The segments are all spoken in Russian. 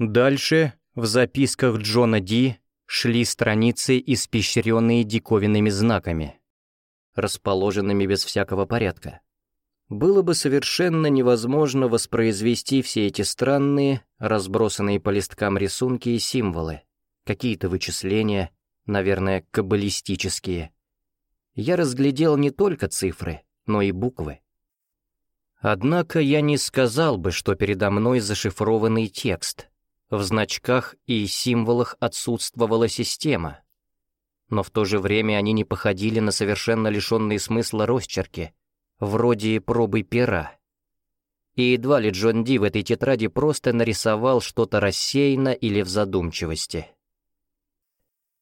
Дальше, в записках Джона Ди, шли страницы, испещренные диковинными знаками, расположенными без всякого порядка. Было бы совершенно невозможно воспроизвести все эти странные, разбросанные по листкам рисунки и символы, какие-то вычисления, наверное, каббалистические. Я разглядел не только цифры, но и буквы. Однако я не сказал бы, что передо мной зашифрованный текст. В значках и символах отсутствовала система. Но в то же время они не походили на совершенно лишенные смысла росчерки, вроде пробы пера. И едва ли Джон Ди в этой тетради просто нарисовал что-то рассеянно или в задумчивости.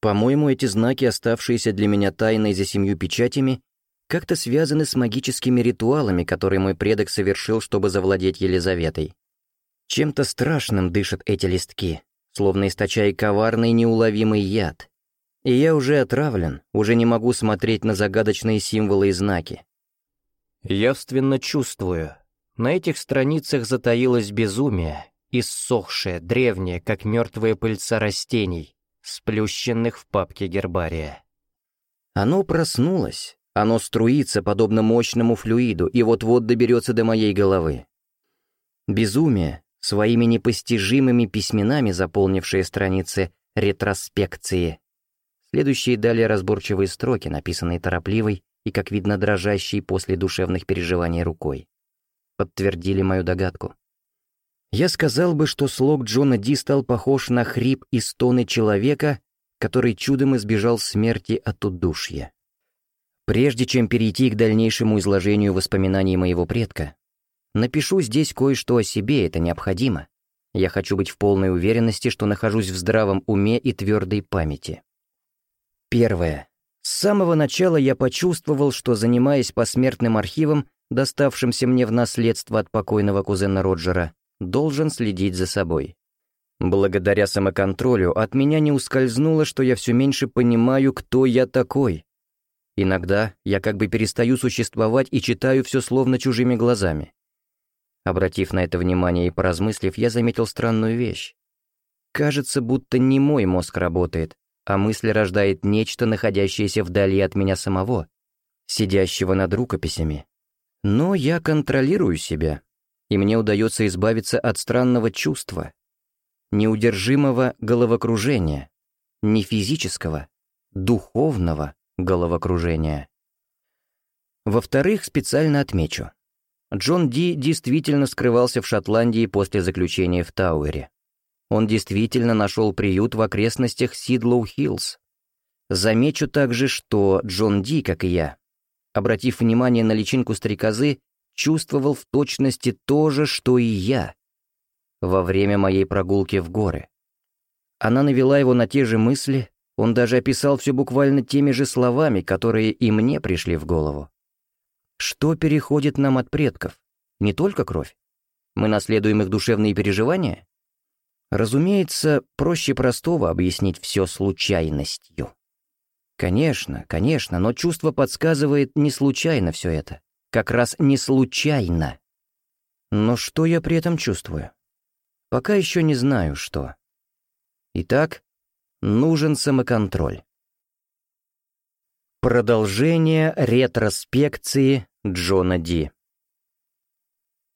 По-моему, эти знаки, оставшиеся для меня тайной за семью печатями, как-то связаны с магическими ритуалами, которые мой предок совершил, чтобы завладеть Елизаветой. Чем-то страшным дышат эти листки, словно источая коварный неуловимый яд. И я уже отравлен, уже не могу смотреть на загадочные символы и знаки. Явственно чувствую, на этих страницах затаилось безумие, иссохшее, древнее, как мертвая пыльца растений, сплющенных в папке гербария. Оно проснулось, оно струится, подобно мощному флюиду, и вот-вот доберется до моей головы. Безумие, своими непостижимыми письменами заполнившие страницы ретроспекции. Следующие далее разборчивые строки, написанные торопливой и, как видно, дрожащей после душевных переживаний рукой. Подтвердили мою догадку. Я сказал бы, что слог Джона Ди стал похож на хрип и стоны человека, который чудом избежал смерти от удушья. Прежде чем перейти к дальнейшему изложению воспоминаний моего предка, напишу здесь кое-что о себе, это необходимо. Я хочу быть в полной уверенности, что нахожусь в здравом уме и твердой памяти. Первое. С самого начала я почувствовал, что, занимаясь посмертным архивом, доставшимся мне в наследство от покойного кузена Роджера, должен следить за собой. Благодаря самоконтролю от меня не ускользнуло, что я все меньше понимаю, кто я такой, Иногда я как бы перестаю существовать и читаю все словно чужими глазами. Обратив на это внимание и поразмыслив, я заметил странную вещь. Кажется, будто не мой мозг работает, а мысль рождает нечто, находящееся вдали от меня самого, сидящего над рукописями. Но я контролирую себя, и мне удается избавиться от странного чувства, неудержимого головокружения, не физического, духовного, головокружения. Во-вторых, специально отмечу. Джон Ди действительно скрывался в Шотландии после заключения в Тауэре. Он действительно нашел приют в окрестностях Сидлоу-Хиллз. Замечу также, что Джон Ди, как и я, обратив внимание на личинку стрекозы, чувствовал в точности то же, что и я, во время моей прогулки в горы. Она навела его на те же мысли, он даже описал все буквально теми же словами, которые и мне пришли в голову. Что переходит нам от предков? Не только кровь. Мы наследуем их душевные переживания? Разумеется, проще простого объяснить все случайностью. Конечно, конечно, но чувство подсказывает не случайно все это. Как раз не случайно. Но что я при этом чувствую? Пока еще не знаю, что. Итак, Нужен самоконтроль. Продолжение ретроспекции Джона Ди.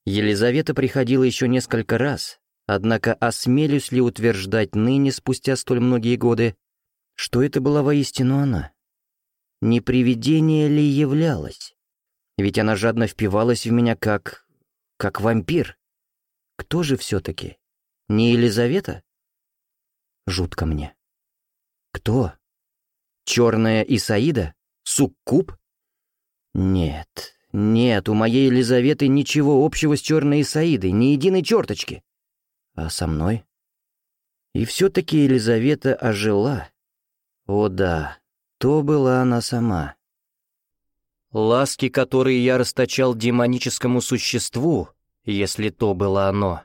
Елизавета приходила еще несколько раз, однако осмелюсь ли утверждать ныне, спустя столь многие годы, что это была воистину она? Не привидение ли являлась? Ведь она жадно впивалась в меня как... как вампир. Кто же все-таки? Не Елизавета? Жутко мне. Кто? Черная Исаида? Суккуб? Нет, нет, у моей Елизаветы ничего общего с черной Исаидой, ни единой черточки. А со мной? И все-таки Елизавета ожила. О да, то была она сама. Ласки, которые я расточал демоническому существу, если то было оно,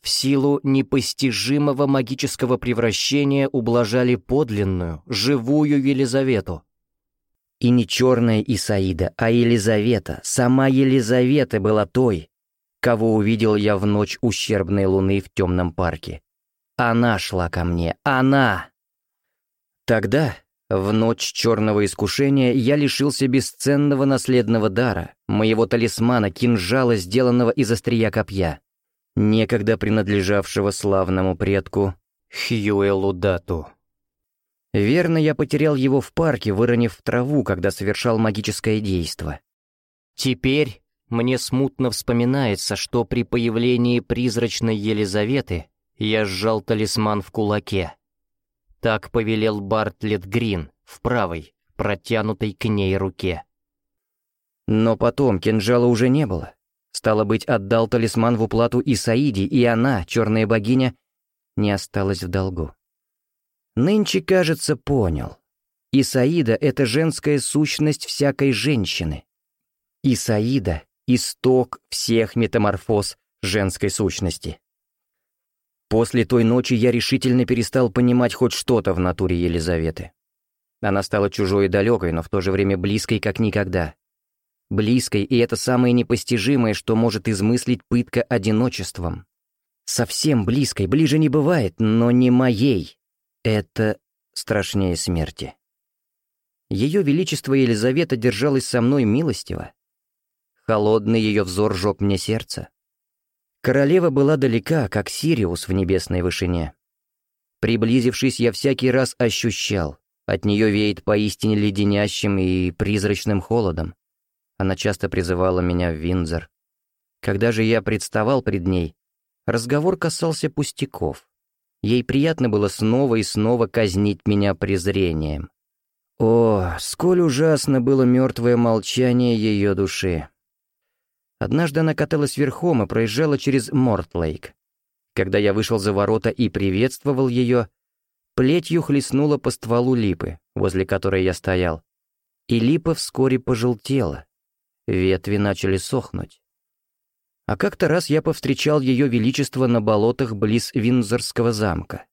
в силу непостижимого магического превращения ублажали подлинную, живую Елизавету. И не черная Исаида, а Елизавета, сама Елизавета была той, кого увидел я в ночь ущербной луны в темном парке. Она шла ко мне. Она! Тогда, в ночь черного искушения, я лишился бесценного наследного дара, моего талисмана, кинжала, сделанного из острия копья, некогда принадлежавшего славному предку Хьюэлу Дату. Верно, я потерял его в парке, выронив в траву, когда совершал магическое действо. Теперь мне смутно вспоминается, что при появлении призрачной Елизаветы я сжал талисман в кулаке. Так повелел Бартлет Грин в правой, протянутой к ней руке. Но потом кинжала уже не было. Стало быть, отдал талисман в уплату Исаиде, и она, черная богиня, не осталась в долгу. Нынче, кажется, понял. Исаида — это женская сущность всякой женщины. Исаида — исток всех метаморфоз женской сущности. После той ночи я решительно перестал понимать хоть что-то в натуре Елизаветы. Она стала чужой и далекой, но в то же время близкой, как никогда. Близкой, и это самое непостижимое, что может измыслить пытка одиночеством. Совсем близкой, ближе не бывает, но не моей. Это страшнее смерти. Ее Величество Елизавета держалась со мной милостиво. Холодный ее взор жег мне сердце. Королева была далека, как Сириус в небесной вышине. Приблизившись, я всякий раз ощущал, от нее веет поистине леденящим и призрачным холодом. Она часто призывала меня в Виндзор. Когда же я представал пред ней, разговор касался пустяков. Ей приятно было снова и снова казнить меня презрением. О, сколь ужасно было мертвое молчание ее души. Однажды она каталась верхом и проезжала через Мортлейк. Когда я вышел за ворота и приветствовал ее, плетью хлестнула по стволу липы, возле которой я стоял. И липа вскоре пожелтела. Ветви начали сохнуть. А как-то раз я повстречал ее величество на болотах близ Винзорского замка.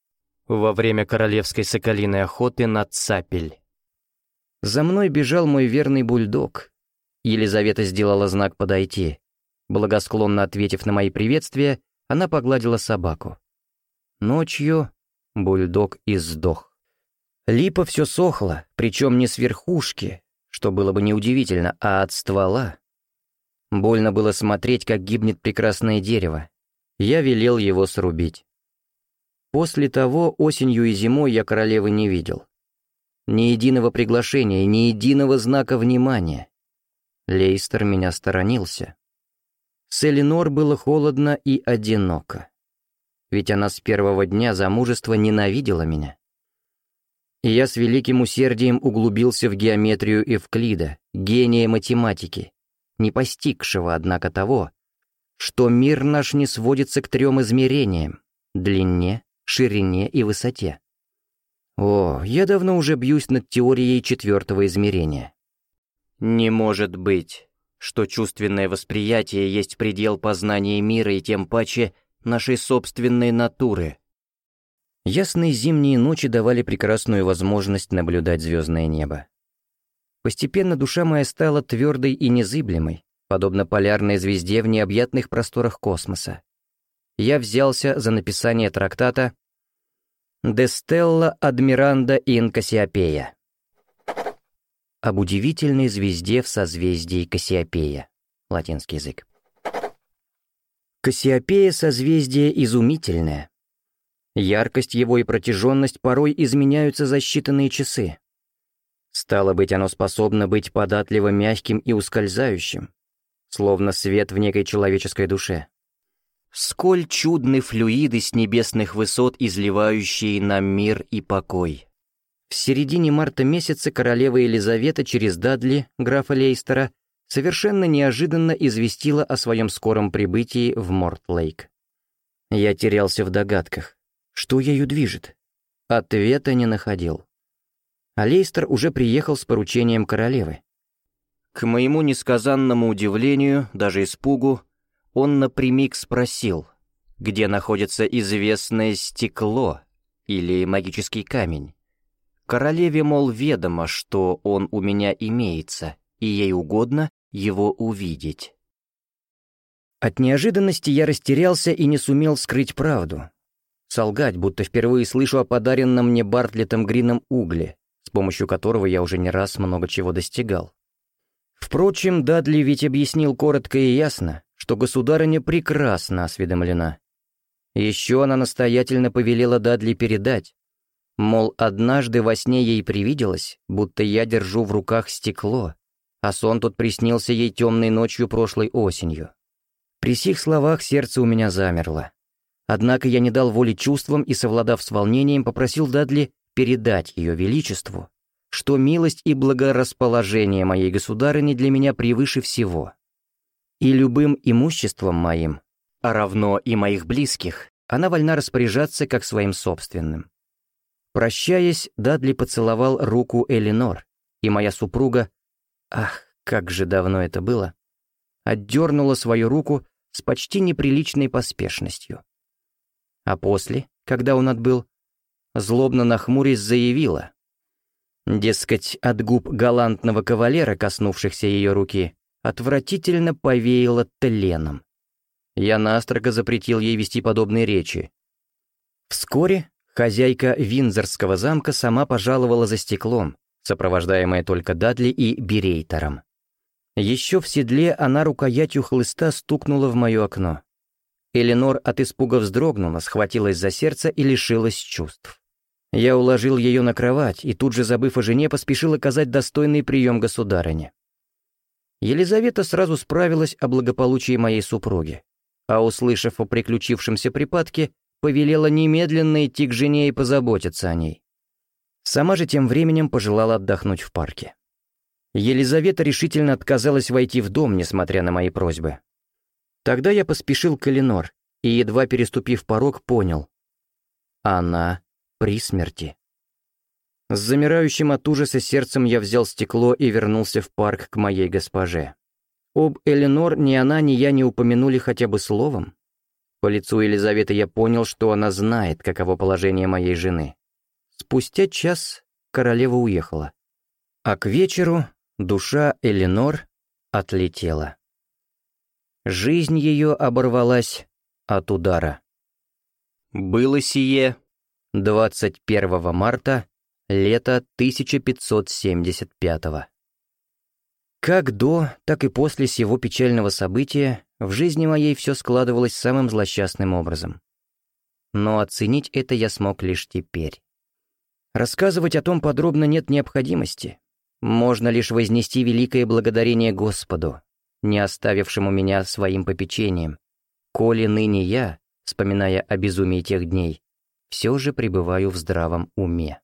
Во время королевской соколиной охоты на цапель. За мной бежал мой верный бульдог, Елизавета сделала знак подойти. Благосклонно ответив на мои приветствия, она погладила собаку. Ночью бульдог издох. Липа все сохла, причем не с верхушки, что было бы неудивительно, а от ствола. Больно было смотреть, как гибнет прекрасное дерево. Я велел его срубить. После того осенью и зимой я королевы не видел. Ни единого приглашения, ни единого знака внимания. Лейстер меня сторонился. С Эленор было холодно и одиноко. Ведь она с первого дня замужества ненавидела меня. И я с великим усердием углубился в геометрию Эвклида, гения математики, не постигшего, однако, того, что мир наш не сводится к трем измерениям — длине, ширине и высоте. О, я давно уже бьюсь над теорией четвертого измерения. Не может быть, что чувственное восприятие есть предел познания мира и тем паче нашей собственной натуры. Ясные зимние ночи давали прекрасную возможность наблюдать звездное небо. Постепенно душа моя стала твердой и незыблемой, подобно полярной звезде в необъятных просторах космоса. Я взялся за написание трактата «De Stella Admiranda in Cassiopeia» об удивительной звезде в созвездии Кассиопея. Латинский язык. Кассиопея — созвездие изумительное. Яркость его и протяженность порой изменяются за считанные часы. Стало быть, оно способно быть податливо мягким и ускользающим, словно свет в некой человеческой душе. Сколь чудны флюиды с небесных высот, изливающие нам мир и покой. В середине марта месяца королева Елизавета через Дадли, графа Лейстера, совершенно неожиданно известила о своем скором прибытии в Мортлейк. Я терялся в догадках. Что ею движет? Ответа не находил. А Лейстер уже приехал с поручением королевы. К моему несказанному удивлению, даже испугу, он напрямик спросил, где находится известное стекло или магический камень. Королеве, мол, ведомо, что он у меня имеется, и ей угодно его увидеть. От неожиданности я растерялся и не сумел скрыть правду. солгать, будто впервые слышу о подаренном мне Бартлетом Грином угле, с помощью которого я уже не раз много чего достигал. Впрочем, Дадли ведь объяснил коротко и ясно, что государыня прекрасно осведомлена. Еще она настоятельно повелела Дадли передать, мол, однажды во сне ей привиделось, будто я держу в руках стекло, а сон тут приснился ей темной ночью прошлой осенью. При сих словах сердце у меня замерло. Однако я не дал воли чувствам и, совладав с волнением, попросил Дадли передать ее величеству, что милость и благорасположение моей государыни для меня превыше всего. И любым имуществом моим, а равно и моих близких, она вольна распоряжаться как своим собственным. Прощаясь, Дадли поцеловал руку Элинор, и моя супруга, ах, как же давно это было, отдернула свою руку с почти неприличной поспешностью. А после, когда он отбыл, злобно нахмурясь заявила. Дескать, от губ галантного кавалера, коснувшихся ее руки, отвратительно повеяло тленом. Я настрого запретил ей вести подобные речи. Вскоре хозяйка Винзорского замка сама пожаловала за стеклом, сопровождаемая только Дадли и Берейтером. Еще в седле она рукоятью хлыста стукнула в мое окно. Эленор от испуга вздрогнула, схватилась за сердце и лишилась чувств. Я уложил ее на кровать и тут же, забыв о жене, поспешил оказать достойный прием государыне. Елизавета сразу справилась о благополучии моей супруги, а, услышав о приключившемся припадке, повелела немедленно идти к жене и позаботиться о ней. Сама же тем временем пожелала отдохнуть в парке. Елизавета решительно отказалась войти в дом, несмотря на мои просьбы. Тогда я поспешил к Эленор и, едва переступив порог, понял. Она при смерти. С замирающим от ужаса сердцем я взял стекло и вернулся в парк к моей госпоже. Об Эленор ни она, ни я не упомянули хотя бы словом. По лицу Елизаветы я понял, что она знает, каково положение моей жены. Спустя час королева уехала. А к вечеру Душа Эленор отлетела. Жизнь ее оборвалась от удара. Было сие 21 марта лета 1575 -го. Как до, так и после сего печального события в жизни моей все складывалось самым злосчастным образом. Но оценить это я смог лишь теперь. Рассказывать о том подробно нет необходимости, можно лишь вознести великое благодарение Господу, не оставившему меня своим попечением, коли ныне я, вспоминая о безумии тех дней, все же пребываю в здравом уме.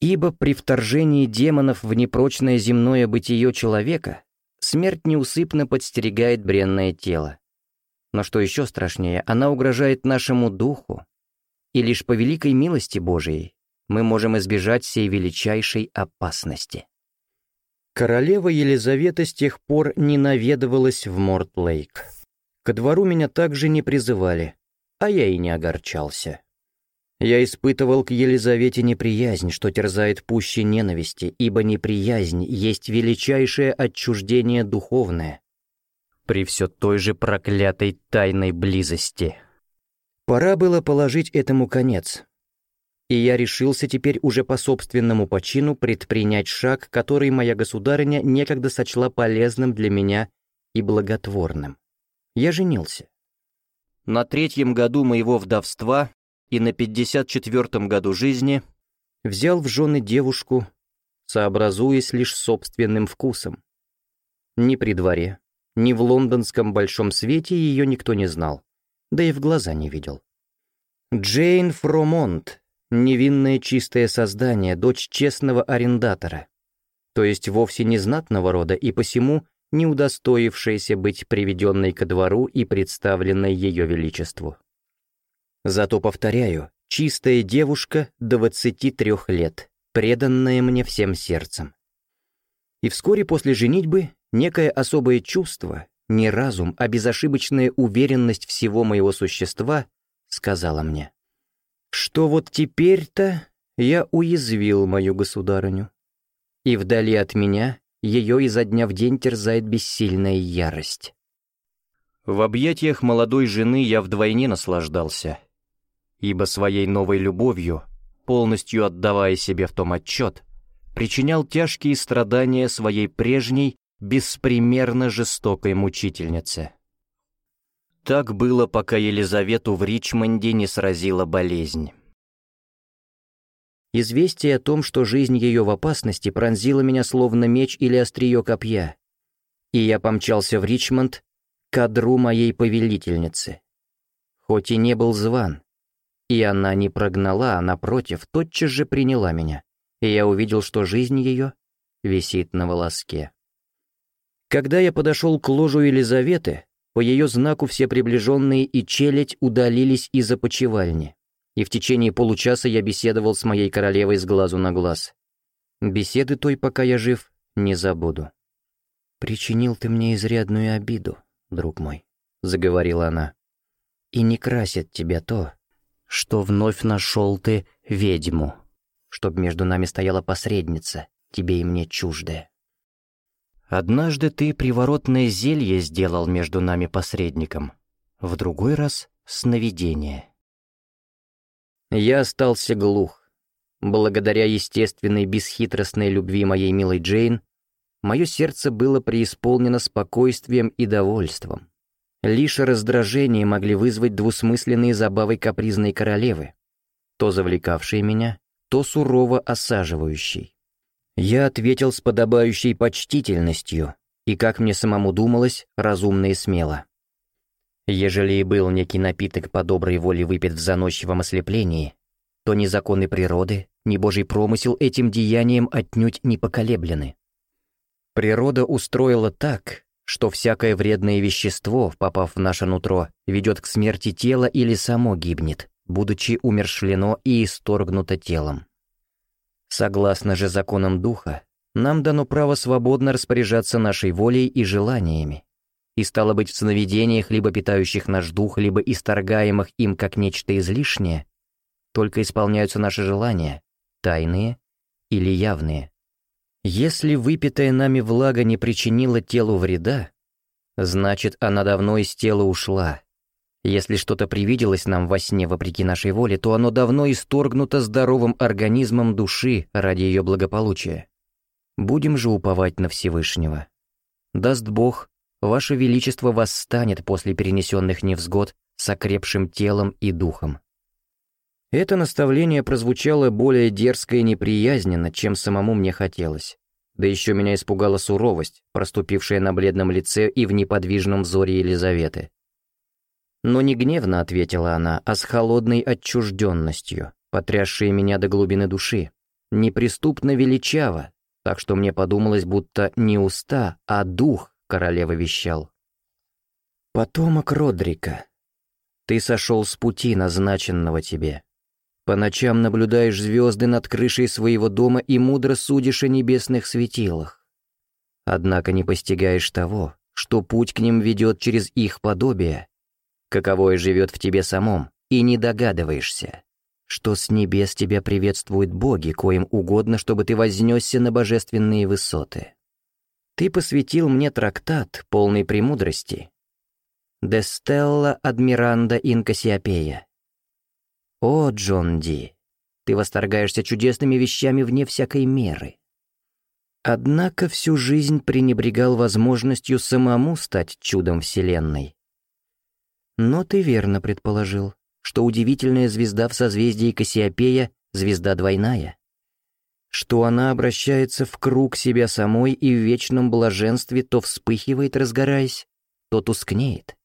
Ибо при вторжении демонов в непрочное земное бытие человека смерть неусыпно подстерегает бренное тело. Но что еще страшнее, она угрожает нашему духу, и лишь по великой милости Божией мы можем избежать сей величайшей опасности. Королева Елизавета с тех пор не наведывалась в Морт-Лейк. Ко двору меня также не призывали, а я и не огорчался. Я испытывал к Елизавете неприязнь, что терзает пуще ненависти, ибо неприязнь есть величайшее отчуждение духовное. При все той же проклятой тайной близости. Пора было положить этому конец, и я решился теперь уже по собственному почину предпринять шаг, который моя государыня некогда сочла полезным для меня и благотворным. Я женился. На третьем году моего вдовства и на пятьдесят четвертом году жизни взял в жены девушку, сообразуясь лишь собственным вкусом. Ни при дворе, ни в лондонском большом свете ее никто не знал, да и в глаза не видел. Джейн Фромонт невинное чистое создание, дочь честного арендатора, то есть вовсе не знатного рода и посему не удостоившаяся быть приведенной ко двору и представленной ее величеству. Зато, повторяю, чистая девушка 23 лет, преданная мне всем сердцем. И вскоре после женитьбы некое особое чувство, не разум, а безошибочная уверенность всего моего существа сказала мне что вот теперь-то я уязвил мою государыню. И вдали от меня ее изо дня в день терзает бессильная ярость. В объятиях молодой жены я вдвойне наслаждался. Ибо своей новой любовью, полностью отдавая себе в том отчет, причинял тяжкие страдания своей прежней, беспримерно жестокой мучительнице. Так было, пока Елизавету в Ричмонде не сразила болезнь. Известие о том, что жизнь ее в опасности, пронзило меня словно меч или острие копья, и я помчался в Ричмонд к кадру моей повелительницы. Хоть и не был зван, и она не прогнала, а напротив, тотчас же приняла меня, и я увидел, что жизнь ее висит на волоске. Когда я подошел к ложу Елизаветы, по ее знаку все приближенные и челядь удалились из опочивальни и в течение получаса я беседовал с моей королевой с глазу на глаз. Беседы той, пока я жив, не забуду. «Причинил ты мне изрядную обиду, друг мой», — заговорила она. «И не красит тебя то, что вновь нашел ты ведьму, чтоб между нами стояла посредница, тебе и мне чуждая. Однажды ты приворотное зелье сделал между нами посредником, в другой раз — сновидение. Я остался глух. Благодаря естественной бесхитростной любви моей милой Джейн, мое сердце было преисполнено спокойствием и довольством. Лишь раздражение могли вызвать двусмысленные забавы капризной королевы, то завлекавшие меня, то сурово осаживающей. Я ответил с подобающей почтительностью и, как мне самому думалось, разумно и смело. Ежели и был некий напиток по доброй воле выпит в заносчивом ослеплении, то ни законы природы, ни божий промысел этим деянием отнюдь не поколеблены. Природа устроила так, что всякое вредное вещество, попав в наше нутро, ведет к смерти тела или само гибнет, будучи умершлено и исторгнуто телом. Согласно же законам духа, нам дано право свободно распоряжаться нашей волей и желаниями, и стало быть в сновидениях, либо питающих наш дух, либо исторгаемых им как нечто излишнее, только исполняются наши желания, тайные или явные. Если выпитая нами влага не причинила телу вреда, значит, она давно из тела ушла. Если что-то привиделось нам во сне вопреки нашей воле, то оно давно исторгнуто здоровым организмом души ради ее благополучия. Будем же уповать на Всевышнего. Даст Бог, Ваше Величество восстанет после перенесенных невзгод с окрепшим телом и духом. Это наставление прозвучало более дерзко и неприязненно, чем самому мне хотелось. Да еще меня испугала суровость, проступившая на бледном лице и в неподвижном взоре Елизаветы. Но не гневно ответила она, а с холодной отчужденностью, потрясшей меня до глубины души, неприступно величаво, так что мне подумалось, будто не уста, а дух королева вещал. «Потомок Родрика, ты сошел с пути, назначенного тебе. По ночам наблюдаешь звезды над крышей своего дома и мудро судишь о небесных светилах. Однако не постигаешь того, что путь к ним ведет через их подобие, каковое живет в тебе самом, и не догадываешься, что с небес тебя приветствуют боги, коим угодно, чтобы ты вознесся на божественные высоты. Ты посвятил мне трактат, полный премудрости. «De Stella Admiranda in Cassiopea». О, Джон Ди, ты восторгаешься чудесными вещами вне всякой меры. Однако всю жизнь пренебрегал возможностью самому стать чудом Вселенной. Но ты верно предположил, что удивительная звезда в созвездии Кассиопея — звезда двойная что она обращается в круг себя самой и в вечном блаженстве то вспыхивает, разгораясь, то тускнеет.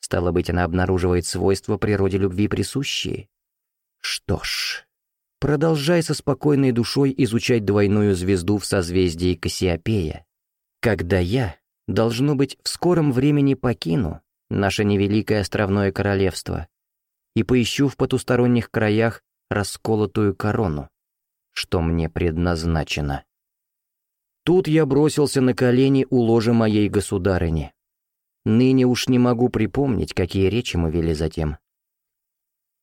Стало быть, она обнаруживает свойства природе любви присущие. Что ж, продолжай со спокойной душой изучать двойную звезду в созвездии Кассиопея, когда я, должно быть, в скором времени покину наше невеликое островное королевство и поищу в потусторонних краях расколотую корону что мне предназначено. Тут я бросился на колени у ложа моей государыни. Ныне уж не могу припомнить, какие речи мы вели затем.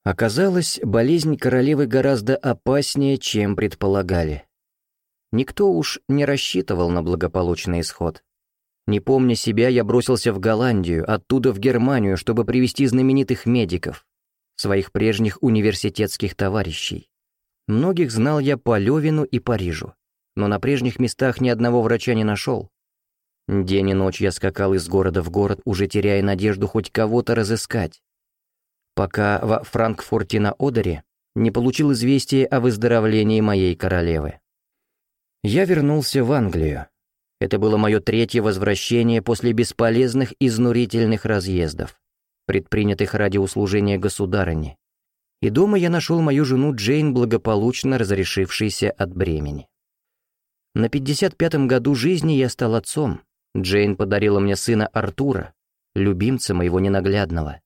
Оказалось, болезнь королевы гораздо опаснее, чем предполагали. Никто уж не рассчитывал на благополучный исход. Не помня себя, я бросился в Голландию, оттуда в Германию, чтобы привести знаменитых медиков. своих прежних университетских товарищей. Многих знал я по Левину и Парижу, но на прежних местах ни одного врача не нашел. День и ночь я скакал из города в город, уже теряя надежду хоть кого-то разыскать. Пока во Франкфурте на Одере не получил известие о выздоровлении моей королевы. Я вернулся в Англию. Это было мое третье возвращение после бесполезных изнурительных разъездов, предпринятых ради услужения государыне. И дома я нашел мою жену Джейн, благополучно разрешившейся от бремени. На 55-м году жизни я стал отцом. Джейн подарила мне сына Артура, любимца моего ненаглядного.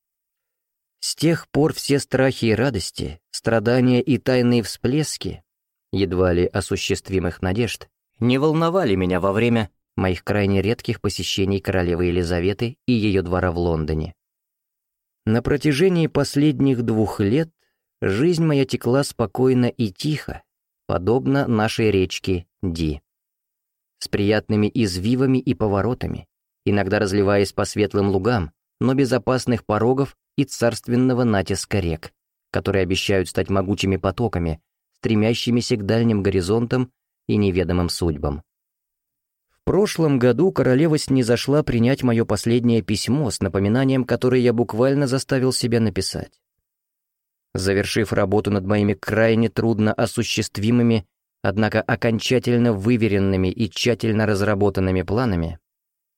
С тех пор все страхи и радости, страдания и тайные всплески, едва ли осуществимых надежд, не волновали меня во время моих крайне редких посещений королевы Елизаветы и ее двора в Лондоне. На протяжении последних двух лет жизнь моя текла спокойно и тихо, подобно нашей речке Ди. С приятными извивами и поворотами, иногда разливаясь по светлым лугам, но без опасных порогов и царственного натиска рек, которые обещают стать могучими потоками, стремящимися к дальним горизонтам и неведомым судьбам. В прошлом году королева снизошла принять мое последнее письмо с напоминанием, которое я буквально заставил себя написать. Завершив работу над моими крайне трудно осуществимыми, однако окончательно выверенными и тщательно разработанными планами,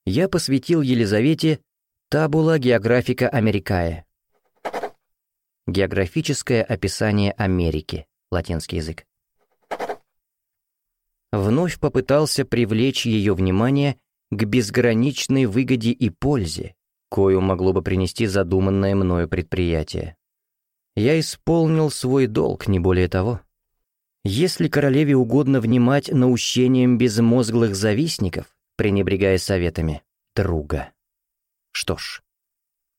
я посвятил Елизавете Табула географика Америкае. Географическое описание Америки, латинский язык. Вновь попытался привлечь ее внимание к безграничной выгоде и пользе, кою могло бы принести задуманное мною предприятие. Я исполнил свой долг, не более того. Если королеве угодно внимать наущением безмозглых завистников, пренебрегая советами друга. Что ж,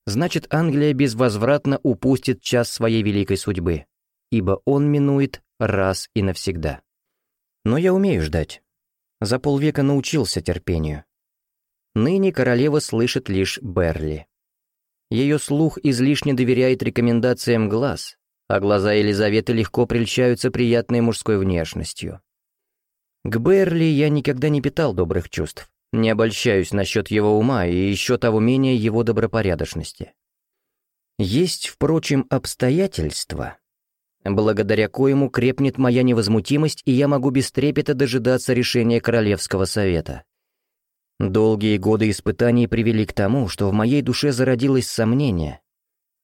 значит Англия безвозвратно упустит час своей великой судьбы, ибо он минует раз и навсегда. Но я умею ждать. За полвека научился терпению. Ныне королева слышит лишь Берли. Ее слух излишне доверяет рекомендациям глаз, а глаза Елизаветы легко прельщаются приятной мужской внешностью. К Берли я никогда не питал добрых чувств. Не обольщаюсь насчет его ума и еще того менее его добропорядочности. Есть, впрочем, обстоятельства, благодаря коему крепнет моя невозмутимость, и я могу без трепета дожидаться решения Королевского совета. Долгие годы испытаний привели к тому, что в моей душе зародилось сомнение.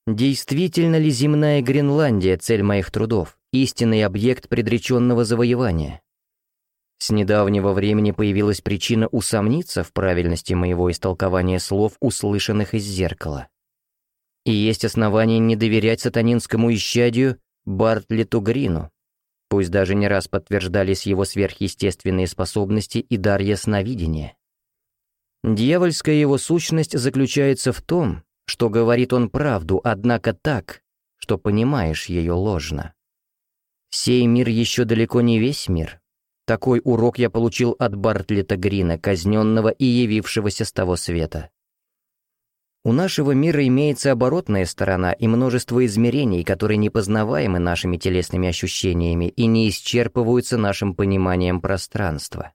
Действительно ли земная Гренландия цель моих трудов, истинный объект предреченного завоевания? С недавнего времени появилась причина усомниться в правильности моего истолкования слов, услышанных из зеркала. И есть основания не доверять сатанинскому исчадию Бартлету Грину, пусть даже не раз подтверждались его сверхъестественные способности и дар ясновидения. Дьявольская его сущность заключается в том, что говорит он правду, однако так, что понимаешь ее ложно. Сей мир еще далеко не весь мир, такой урок я получил от Бартлета Грина, казненного и явившегося с того света. У нашего мира имеется оборотная сторона и множество измерений, которые не познаваемы нашими телесными ощущениями и не исчерпываются нашим пониманием пространства.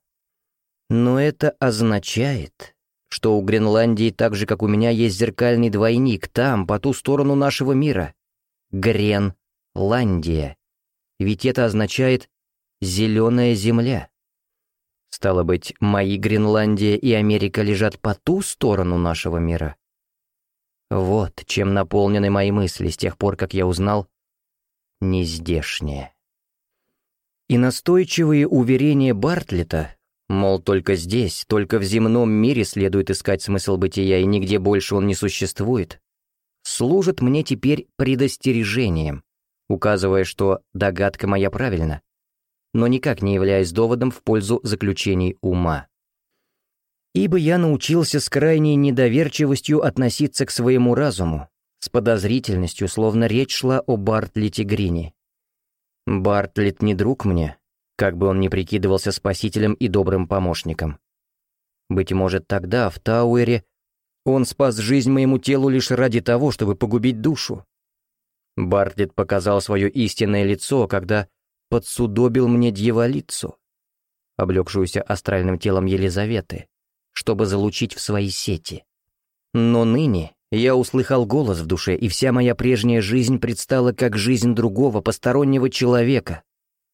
Но это означает, что у Гренландии так же, как у меня, есть зеркальный двойник там, по ту сторону нашего мира. Гренландия. Ведь это означает зеленая земля. Стало быть, мои Гренландия и Америка лежат по ту сторону нашего мира. Вот чем наполнены мои мысли с тех пор, как я узнал нездешнее. И настойчивые уверения Бартлета, мол, только здесь, только в земном мире следует искать смысл бытия, и нигде больше он не существует, служат мне теперь предостережением, указывая, что догадка моя правильна, но никак не являясь доводом в пользу заключений ума. Ибо я научился с крайней недоверчивостью относиться к своему разуму, с подозрительностью, словно речь шла о Бартлете Грине. Бартлет не друг мне, как бы он ни прикидывался спасителем и добрым помощником. Быть может, тогда, в Тауэре, он спас жизнь моему телу лишь ради того, чтобы погубить душу. Бартлетт показал свое истинное лицо, когда подсудобил мне дьяволицу, облегшуюся астральным телом Елизаветы, чтобы залучить в свои сети. Но ныне я услыхал голос в душе, и вся моя прежняя жизнь предстала как жизнь другого, постороннего человека.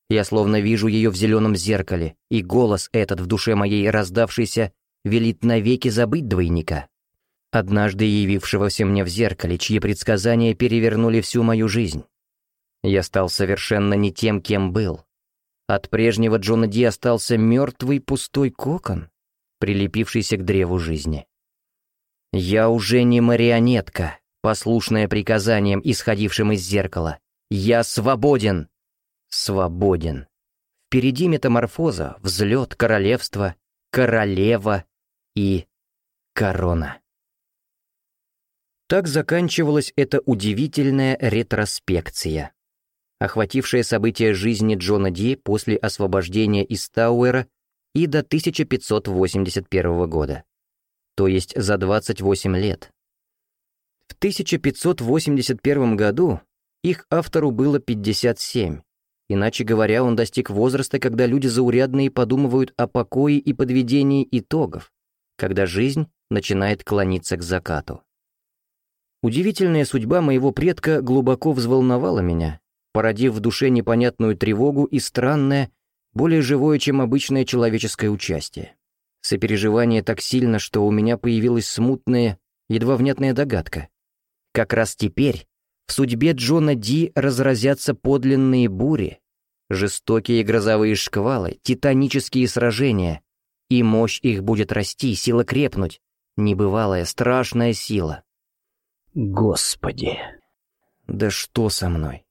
Я словно вижу ее в зеленом зеркале, и голос этот в душе моей раздавшийся велит навеки забыть двойника. Однажды явившегося мне в зеркале, чьи предсказания перевернули всю мою жизнь. Я стал совершенно не тем, кем был. От прежнего Джона Ди остался мертвый пустой кокон, прилепившийся к древу жизни. Я уже не марионетка, послушная приказаниям, исходившим из зеркала. Я свободен. Свободен. Впереди метаморфоза, взлет, королевство, королева и корона. Так заканчивалась эта удивительная ретроспекция, охватившая события жизни Джона Ди после освобождения из Тауэра и до 1581 года то есть за 28 лет. В 1581 году их автору было 57, иначе говоря, он достиг возраста, когда люди заурядные подумывают о покое и подведении итогов, когда жизнь начинает клониться к закату. Удивительная судьба моего предка глубоко взволновала меня, породив в душе непонятную тревогу и странное, более живое, чем обычное человеческое участие. Сопереживание так сильно, что у меня появилась смутная, едва внятная догадка. Как раз теперь в судьбе Джона Ди разразятся подлинные бури, жестокие грозовые шквалы, титанические сражения, и мощь их будет расти, сила крепнуть, небывалая, страшная сила. Господи! Да что со мной?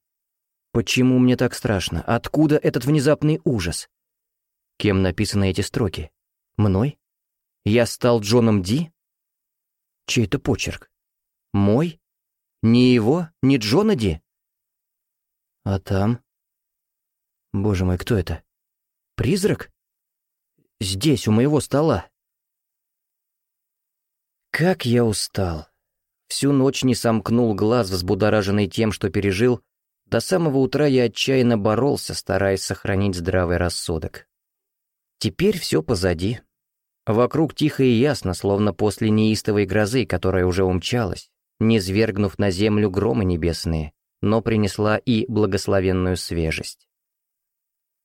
Почему мне так страшно? Откуда этот внезапный ужас? Кем написаны эти строки? Мной? Я стал Джоном Ди? Чей это почерк? Мой? Не его? Не Джона Ди? А там? Боже мой, кто это? Призрак? Здесь, у моего стола. Как я устал. Всю ночь не сомкнул глаз, взбудораженный тем, что пережил. До самого утра я отчаянно боролся, стараясь сохранить здравый рассудок. Теперь все позади. Вокруг тихо и ясно, словно после неистовой грозы, которая уже умчалась, не свергнув на землю громы небесные, но принесла и благословенную свежесть.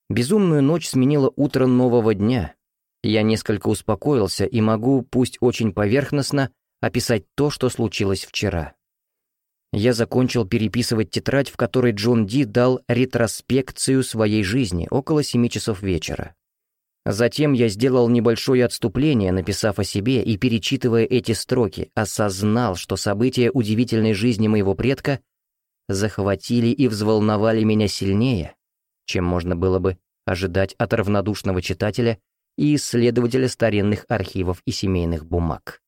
Безумную ночь сменила утро нового дня. Я несколько успокоился и могу, пусть очень поверхностно, описать то, что случилось вчера. Я закончил переписывать тетрадь, в которой Джон Ди дал ретроспекцию своей жизни около семи часов вечера. Затем я сделал небольшое отступление, написав о себе и перечитывая эти строки, осознал, что события удивительной жизни моего предка захватили и взволновали меня сильнее, чем можно было бы ожидать от равнодушного читателя и исследователя старинных архивов и семейных бумаг.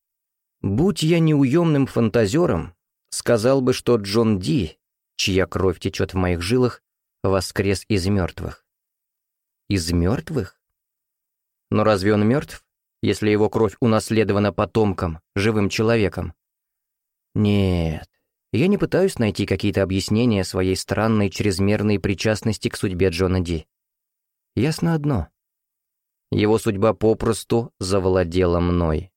Будь я неуемным фантазером, сказал бы, что Джон Ди, чья кровь течет в моих жилах, воскрес из мертвых. Из мертвых? Но разве он мертв, если его кровь унаследована потомком, живым человеком? Нет, я не пытаюсь найти какие-то объяснения своей странной чрезмерной причастности к судьбе Джона Ди. Ясно одно. Его судьба попросту завладела мной.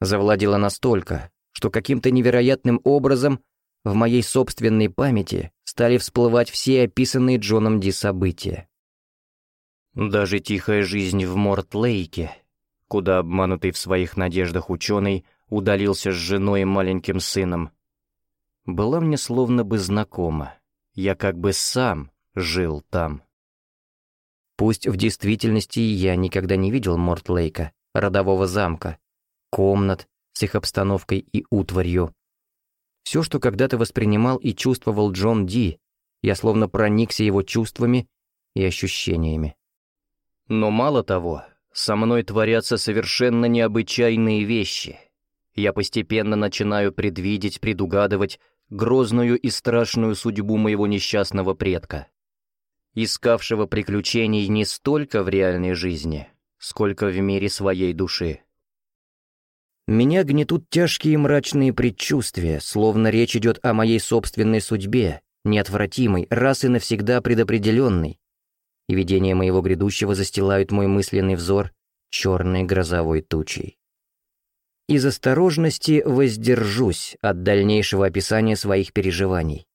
Завладела настолько, что каким-то невероятным образом в моей собственной памяти стали всплывать все описанные Джоном Ди события. Даже тихая жизнь в Морт-Лейке, куда обманутый в своих надеждах ученый удалился с женой и маленьким сыном, была мне словно бы знакома. Я как бы сам жил там. Пусть в действительности я никогда не видел Морт-Лейка, родового замка, комнат с обстановкой и утварью. Все, что когда-то воспринимал и чувствовал Джон Ди, я словно проникся его чувствами и ощущениями. Но мало того, со мной творятся совершенно необычайные вещи. Я постепенно начинаю предвидеть, предугадывать грозную и страшную судьбу моего несчастного предка, искавшего приключений не столько в реальной жизни, сколько в мире своей души. Меня гнетут тяжкие мрачные предчувствия, словно речь идет о моей собственной судьбе, неотвратимой, раз и навсегда предопределенной. И видения моего грядущего застилают мой мысленный взор черной грозовой тучей. Из осторожности воздержусь от дальнейшего описания своих переживаний.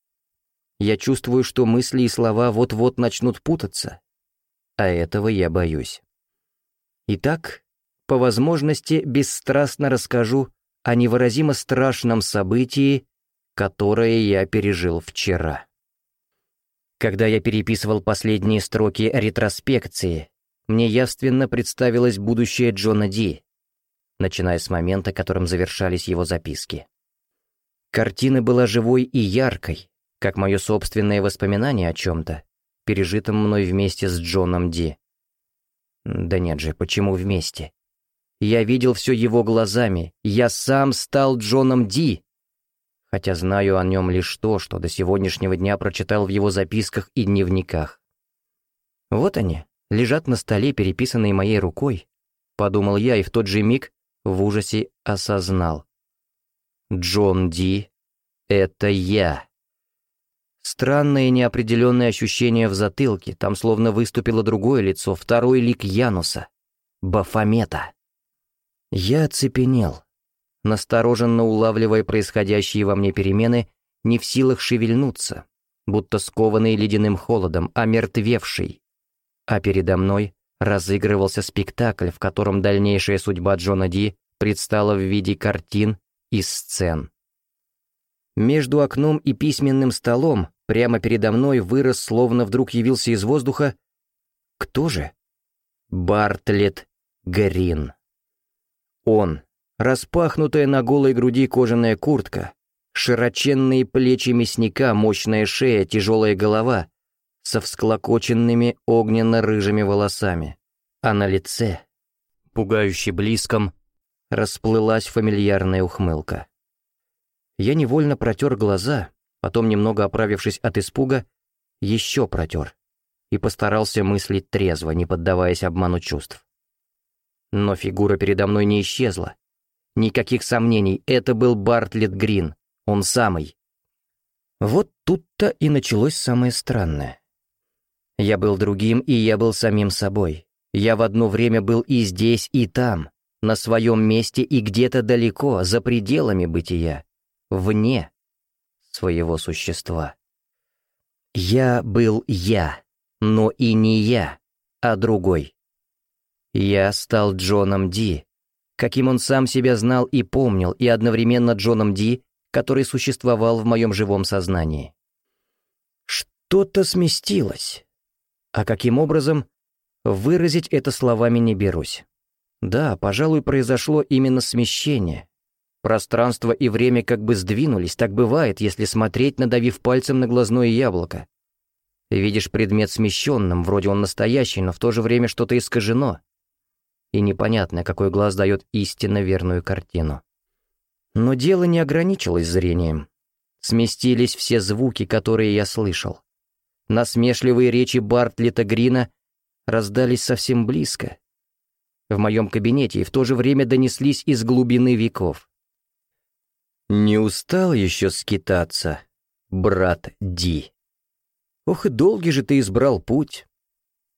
Я чувствую, что мысли и слова вот-вот начнут путаться, а этого я боюсь. Итак, по возможности бесстрастно расскажу о невыразимо страшном событии, которое я пережил вчера. Когда я переписывал последние строки ретроспекции, мне явственно представилось будущее Джона Ди, начиная с момента, которым завершались его записки. Картина была живой и яркой, как мое собственное воспоминание о чем-то, пережитом мной вместе с Джоном Ди. Да нет же, почему вместе? Я видел все его глазами, я сам стал Джоном Ди, хотя знаю о нем лишь то, что до сегодняшнего дня прочитал в его записках и дневниках. Вот они, лежат на столе, переписанные моей рукой, подумал я и в тот же миг в ужасе осознал. Джон Ди — это я. Странное неопределенное ощущение в затылке, там словно выступило другое лицо, второй лик Януса. Бафомета. Я оцепенел, настороженно улавливая происходящие во мне перемены, не в силах шевельнуться, будто скованный ледяным холодом, омертвевший. А передо мной разыгрывался спектакль, в котором дальнейшая судьба Джона Ди предстала в виде картин и сцен. Между окном и письменным столом Прямо передо мной вырос, словно вдруг явился из воздуха. Кто же? Бартлет Грин. Он, распахнутая на голой груди кожаная куртка, широченные плечи мясника, мощная шея, тяжелая голова со всклокоченными огненно-рыжими волосами, а на лице, пугающе близком, расплылась фамильярная ухмылка. Я невольно протер глаза потом, немного оправившись от испуга, еще протер и постарался мыслить трезво, не поддаваясь обману чувств. Но фигура передо мной не исчезла. Никаких сомнений, это был Бартлетт Грин, он самый. Вот тут-то и началось самое странное. Я был другим, и я был самим собой. Я в одно время был и здесь, и там, на своем месте и где-то далеко, за пределами бытия, вне своего существа. Я был я, но и не я, а другой. Я стал Джоном Ди, каким он сам себя знал и помнил, и одновременно Джоном Ди, который существовал в моем живом сознании. Что-то сместилось. А каким образом, выразить это словами не берусь. Да, пожалуй, произошло именно смещение, Пространство и время как бы сдвинулись, так бывает, если смотреть, надавив пальцем на глазное яблоко. Видишь предмет смещенным, вроде он настоящий, но в то же время что-то искажено. И непонятно, какой глаз дает истинно верную картину. Но дело не ограничилось зрением. Сместились все звуки, которые я слышал. Насмешливые речи Бартлета Грина раздались совсем близко. В моем кабинете и в то же время донеслись из глубины веков. Не устал еще скитаться, брат Ди? Ох и долгий же ты избрал путь,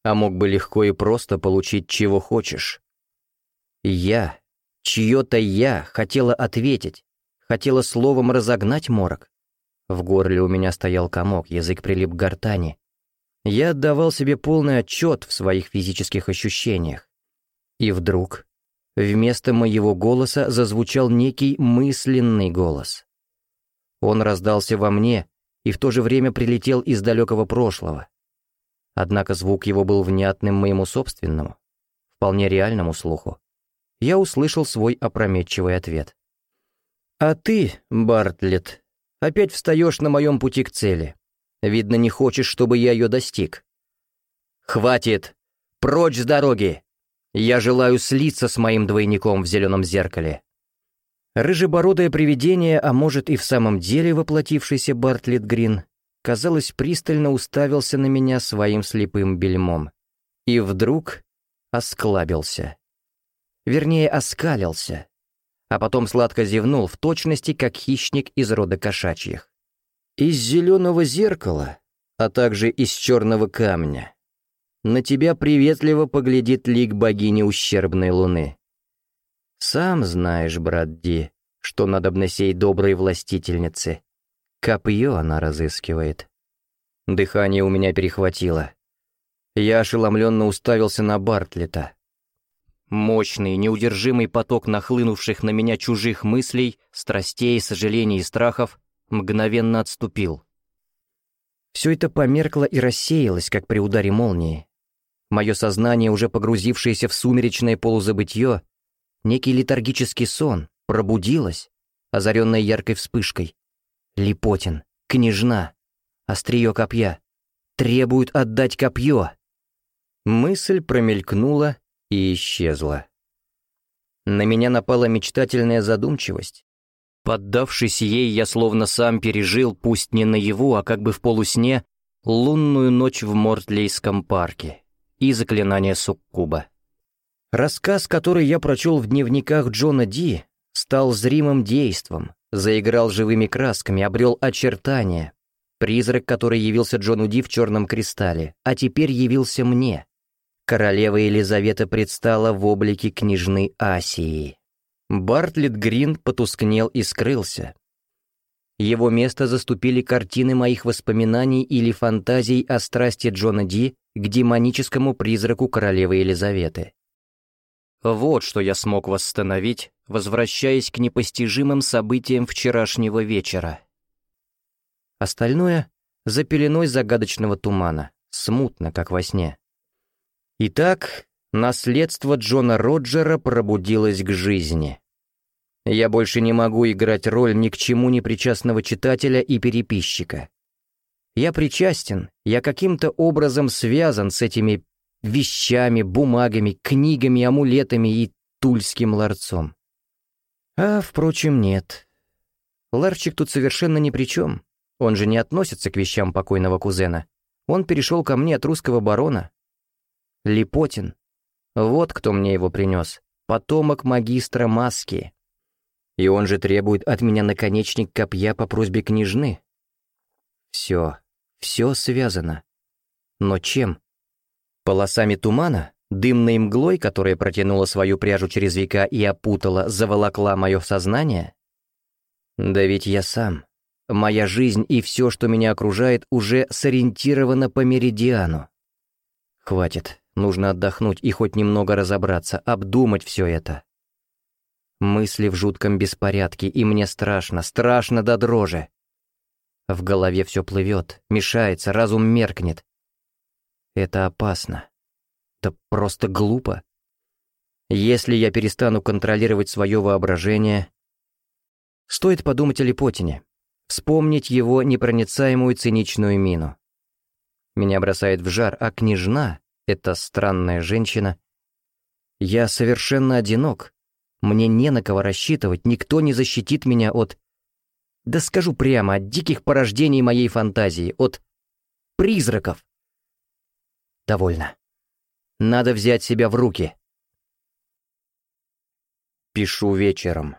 а мог бы легко и просто получить чего хочешь. Я, чье-то я, хотела ответить, хотела словом разогнать морок. В горле у меня стоял комок, язык прилип к гортани. Я отдавал себе полный отчет в своих физических ощущениях. И вдруг Вместо моего голоса зазвучал некий мысленный голос. Он раздался во мне и в то же время прилетел из далекого прошлого. Однако звук его был внятным моему собственному, вполне реальному слуху. Я услышал свой опрометчивый ответ. «А ты, Бартлетт, опять встаешь на моем пути к цели. Видно, не хочешь, чтобы я ее достиг». «Хватит! Прочь с дороги!» Я желаю слиться с моим двойником в зеленом зеркале. Рыжебородое привидение, а может и в самом деле воплотившийся Бартлетт Грин, казалось, пристально уставился на меня своим слепым бельмом. И вдруг осклабился. Вернее, оскалился. а потом сладко зевнул в точности, как хищник из рода кошачьих. Из зеленого зеркала, а также из черного камня, на тебя приветливо поглядит лик богини ущербной луны. Сам знаешь, брат Ди, что надо сей доброй властительнице. Копье она разыскивает. Дыхание у меня перехватило. Я ошеломленно уставился на Бартлета. Мощный, неудержимый поток нахлынувших на меня чужих мыслей, страстей, сожалений и страхов мгновенно отступил. Все это померкло и рассеялось, как при ударе молнии. Мое сознание, уже погрузившееся в сумеречное полузабытье, некий летаргический сон, пробудилось, озаренное яркой вспышкой. Липотин, княжна, острие копья. Требуют отдать копье. Мысль промелькнула и исчезла. На меня напала мечтательная задумчивость. Поддавшись ей, я словно сам пережил, пусть не наяву, а как бы в полусне, лунную ночь в Мортлейском парке и заклинание Суккуба. Рассказ, который я прочел в дневниках Джона Ди, стал зримым действом, заиграл живыми красками, обрел очертания. Призрак, который явился Джону Ди в черном кристалле, а теперь явился мне королева Елизавета предстала в облике княжны Асии. Бартлетт Грин потускнел и скрылся. Его место заступили картины моих воспоминаний или фантазий о страсти Джона Ди к демоническому призраку королевы Елизаветы. Вот что я смог восстановить, возвращаясь к непостижимым событиям вчерашнего вечера. Остальное — за пеленой загадочного тумана, смутно, как во сне. Итак, наследство Джона Роджера пробудилось к жизни. Я больше не могу играть роль ни к чему не причастного читателя и переписчика. Я причастен, я каким-то образом связан с этими вещами, бумагами, книгами, амулетами и тульским ларцом. А, впрочем, нет. Ларчик тут совершенно ни при чем. Он же не относится к вещам покойного кузена. Он перешел ко мне от русского барона, Липотин. Вот кто мне его принес. Потомок магистра Маски. И он же требует от меня наконечник копья по просьбе княжны. Все, все связано. Но чем? Полосами тумана? Дымной мглой, которая протянула свою пряжу через века и опутала, заволокла мое сознание? Да ведь я сам. Моя жизнь и все, что меня окружает, уже сориентировано по меридиану. Хватит, Нужно отдохнуть и хоть немного разобраться, обдумать все это. Мысли в жутком беспорядке, и мне страшно, страшно до дрожи. В голове все плывет, мешается, разум меркнет. Это опасно. Да просто глупо. Если я перестану контролировать свое воображение... Стоит подумать о Липотине, вспомнить его непроницаемую циничную мину. Меня бросает в жар, а княжна эта странная женщина. Я совершенно одинок. Мне не на кого рассчитывать, никто не защитит меня от... Да скажу прямо, от диких порождений моей фантазии, от призраков. Довольно. Надо взять себя в руки. Пишу вечером.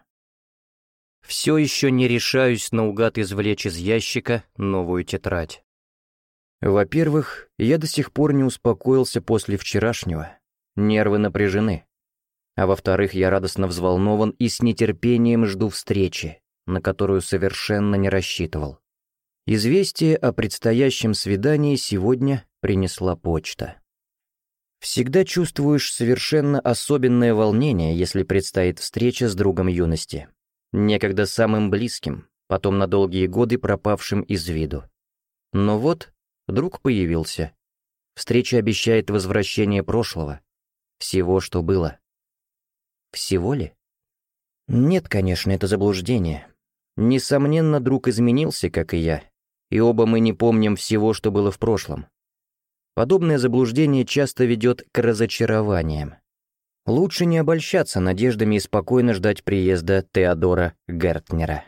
Все еще не решаюсь наугад извлечь из ящика новую тетрадь. Во-первых, я до сих пор не успокоился после вчерашнего. Нервы напряжены. А во-вторых, я радостно взволнован и с нетерпением жду встречи, на которую совершенно не рассчитывал. Известие о предстоящем свидании сегодня принесла почта. Всегда чувствуешь совершенно особенное волнение, если предстоит встреча с другом юности. Некогда самым близким, потом на долгие годы пропавшим из виду. Но вот Друг появился. Встреча обещает возвращение прошлого. Всего, что было. Всего ли? Нет, конечно, это заблуждение. Несомненно, друг изменился, как и я, и оба мы не помним всего, что было в прошлом. Подобное заблуждение часто ведет к разочарованиям. Лучше не обольщаться надеждами и спокойно ждать приезда Теодора Гертнера.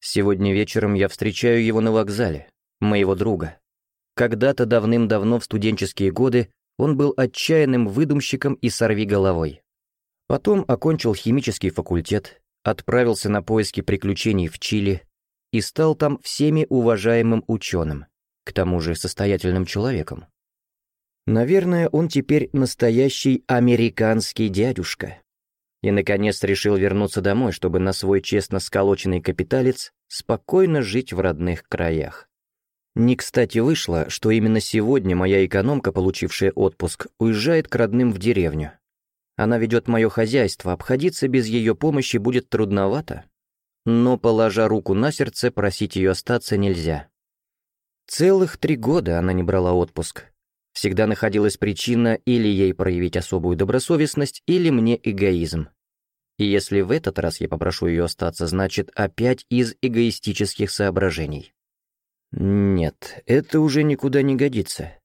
Сегодня вечером я встречаю его на вокзале, моего друга, когда-то давным-давно в студенческие годы он был отчаянным выдумщиком и сорвиголовой. Потом окончил химический факультет, отправился на поиски приключений в Чили и стал там всеми уважаемым ученым, к тому же состоятельным человеком. Наверное, он теперь настоящий американский дядюшка. И, наконец, решил вернуться домой, чтобы на свой честно сколоченный капиталец спокойно жить в родных краях. Не кстати вышло, что именно сегодня моя экономка, получившая отпуск, уезжает к родным в деревню. Она ведет мое хозяйство, обходиться без ее помощи будет трудновато. Но, положа руку на сердце, просить ее остаться нельзя. Целых три года она не брала отпуск. Всегда находилась причина или ей проявить особую добросовестность, или мне эгоизм. И если в этот раз я попрошу ее остаться, значит, опять из эгоистических соображений. Нет, это уже никуда не годится.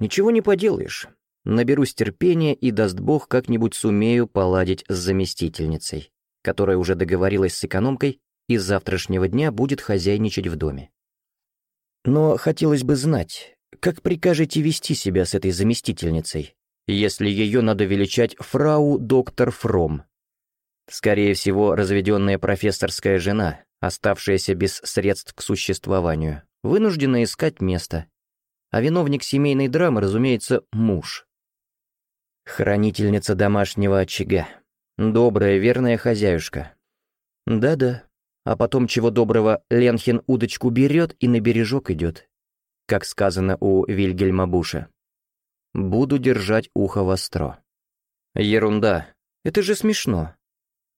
Ничего не поделаешь. Наберусь терпения и, даст Бог, как-нибудь сумею поладить с заместительницей, которая уже договорилась с экономкой и с завтрашнего дня будет хозяйничать в доме. Но хотелось бы знать, как прикажете вести себя с этой заместительницей, если ее надо величать фрау доктор Фром? Скорее всего, разведенная профессорская жена, оставшаяся без средств к существованию, вынуждена искать место. А виновник семейной драмы, разумеется, муж. Хранительница домашнего очага. Добрая, верная хозяюшка. Да-да. А потом, чего доброго, Ленхин удочку берет и на бережок идет. Как сказано у Вильгельма Буша. Буду держать ухо востро. Ерунда. Это же смешно.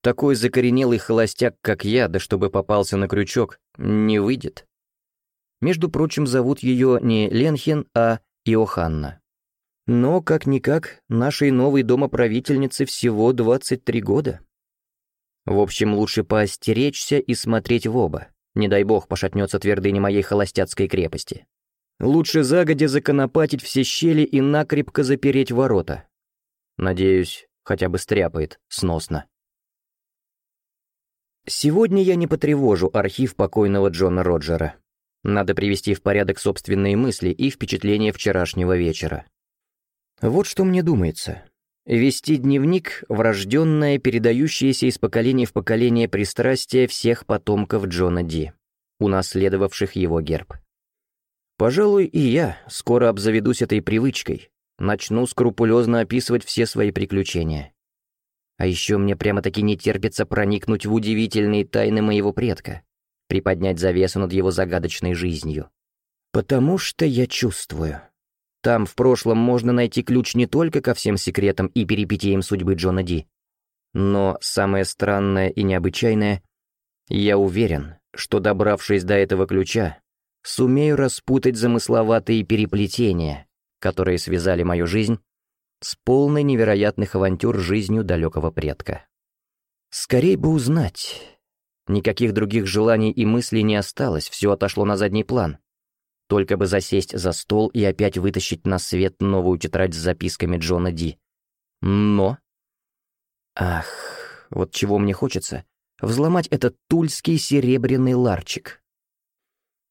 Такой закоренелый холостяк, как я, да чтобы попался на крючок, не выйдет. Между прочим, зовут ее не Ленхин, а Иоханна. Но, как-никак, нашей новой домоправительнице всего 23 года. В общем, лучше поостеречься и смотреть в оба. Не дай бог пошатнется твердыня моей холостяцкой крепости. Лучше загодя законопатить все щели и накрепко запереть ворота. Надеюсь, хотя бы стряпает сносно. Сегодня я не потревожу архив покойного Джона Роджера. Надо привести в порядок собственные мысли и впечатления вчерашнего вечера. Вот что мне думается. Вести дневник — врожденное, передающееся из поколения в поколение пристрастие всех потомков Джона Ди, унаследовавших его герб. Пожалуй, и я скоро обзаведусь этой привычкой, начну скрупулезно описывать все свои приключения. А еще мне прямо-таки не терпится проникнуть в удивительные тайны моего предка, приподнять завесу над его загадочной жизнью. Потому что я чувствую, там в прошлом можно найти ключ не только ко всем секретам и перипетиям судьбы Джона Ди. Но самое странное и необычайное, я уверен, что добравшись до этого ключа, сумею распутать замысловатые переплетения, которые связали мою жизнь с полной невероятных авантюр жизнью далекого предка. Скорей бы узнать. Никаких других желаний и мыслей не осталось, все отошло на задний план. Только бы засесть за стол и опять вытащить на свет новую тетрадь с записками Джона Ди. Но... Ах, вот чего мне хочется. Взломать этот тульский серебряный ларчик.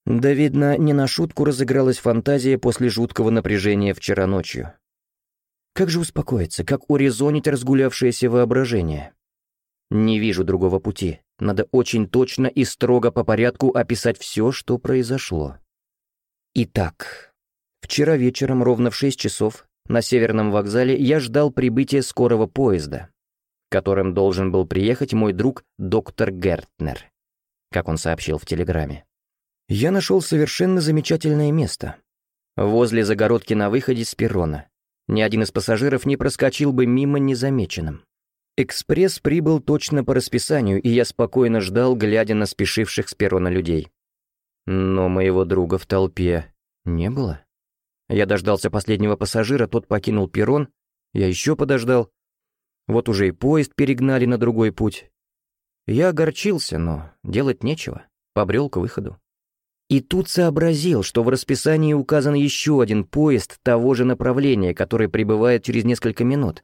Да, видно, не на шутку разыгралась фантазия после жуткого напряжения вчера ночью. Как же успокоиться, как урезонить разгулявшееся воображение? Не вижу другого пути. Надо очень точно и строго по порядку описать все, что произошло. Итак, вчера вечером ровно в 6 часов на Северном вокзале я ждал прибытия скорого поезда, которым должен был приехать мой друг доктор Гертнер, как он сообщил в телеграмме. Я нашел совершенно замечательное место. Возле загородки на выходе с перрона. Ни один из пассажиров не проскочил бы мимо незамеченным. Экспресс прибыл точно по расписанию, и я спокойно ждал, глядя на спешивших с перрона людей. Но моего друга в толпе не было. Я дождался последнего пассажира, тот покинул перрон, я еще подождал. Вот уже и поезд перегнали на другой путь. Я огорчился, но делать нечего, побрел к выходу. И тут сообразил, что в расписании указан еще один поезд того же направления, который прибывает через несколько минут.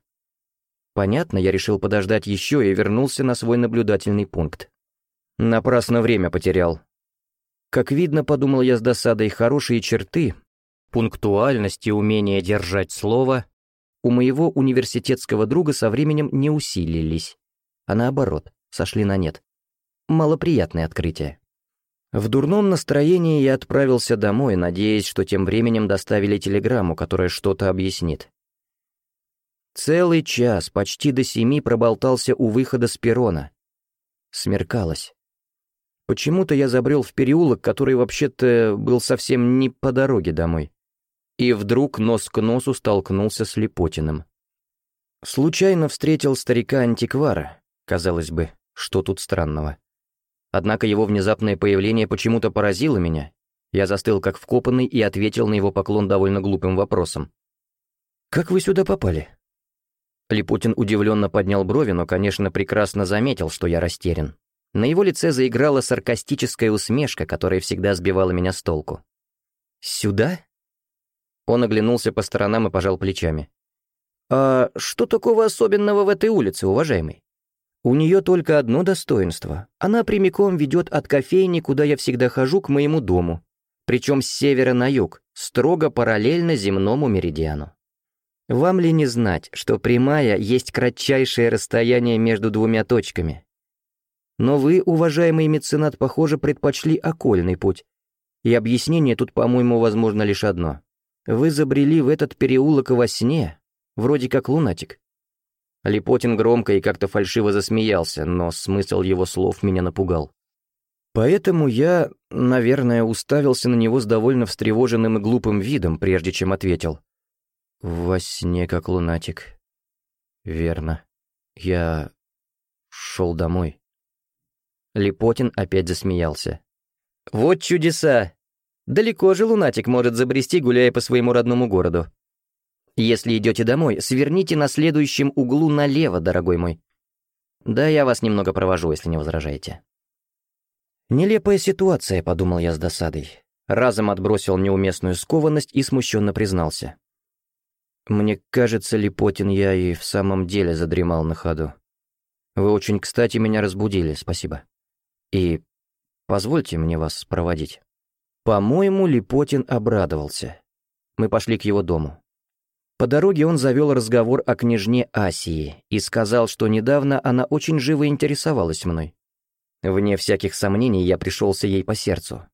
Понятно, я решил подождать еще и вернулся на свой наблюдательный пункт. Напрасно время потерял. Как видно, подумал я с досадой, хорошие черты, пунктуальность и умение держать слово у моего университетского друга со временем не усилились, а наоборот, сошли на нет. Малоприятное открытие. В дурном настроении я отправился домой, надеясь, что тем временем доставили телеграмму, которая что-то объяснит. Целый час, почти до семи, проболтался у выхода с перрона. Смеркалось. Почему-то я забрел в переулок, который вообще-то был совсем не по дороге домой. И вдруг нос к носу столкнулся с Липотиным. Случайно встретил старика-антиквара. Казалось бы, что тут странного. Однако его внезапное появление почему-то поразило меня. Я застыл как вкопанный и ответил на его поклон довольно глупым вопросом. «Как вы сюда попали?» Липутин удивленно поднял брови, но, конечно, прекрасно заметил, что я растерян. На его лице заиграла саркастическая усмешка, которая всегда сбивала меня с толку. «Сюда?» Он оглянулся по сторонам и пожал плечами. «А что такого особенного в этой улице, уважаемый? У нее только одно достоинство. Она прямиком ведет от кофейни, куда я всегда хожу, к моему дому. Причем с севера на юг, строго параллельно земному меридиану. Вам ли не знать, что прямая есть кратчайшее расстояние между двумя точками? Но вы, уважаемый меценат, похоже, предпочли окольный путь. И объяснение тут, по-моему, возможно лишь одно. Вы забрели в этот переулок во сне, вроде как лунатик. Липотин громко и как-то фальшиво засмеялся, но смысл его слов меня напугал. Поэтому я, наверное, уставился на него с довольно встревоженным и глупым видом, прежде чем ответил. «Во сне, как лунатик». «Верно. Я шел домой». Липотин опять засмеялся. «Вот чудеса! Далеко же лунатик может забрести, гуляя по своему родному городу. Если идете домой, сверните на следующем углу налево, дорогой мой. Да, я вас немного провожу, если не возражаете. Нелепая ситуация, подумал я с досадой. Разом отбросил неуместную скованность и смущенно признался. Мне кажется, Липотин, я и в самом деле задремал на ходу. Вы очень кстати меня разбудили, спасибо. И позвольте мне вас проводить. По-моему, Липотин обрадовался. Мы пошли к его дому. По дороге он завел разговор о княжне Асии и сказал, что недавно она очень живо интересовалась мной. Вне всяких сомнений я пришелся ей по сердцу.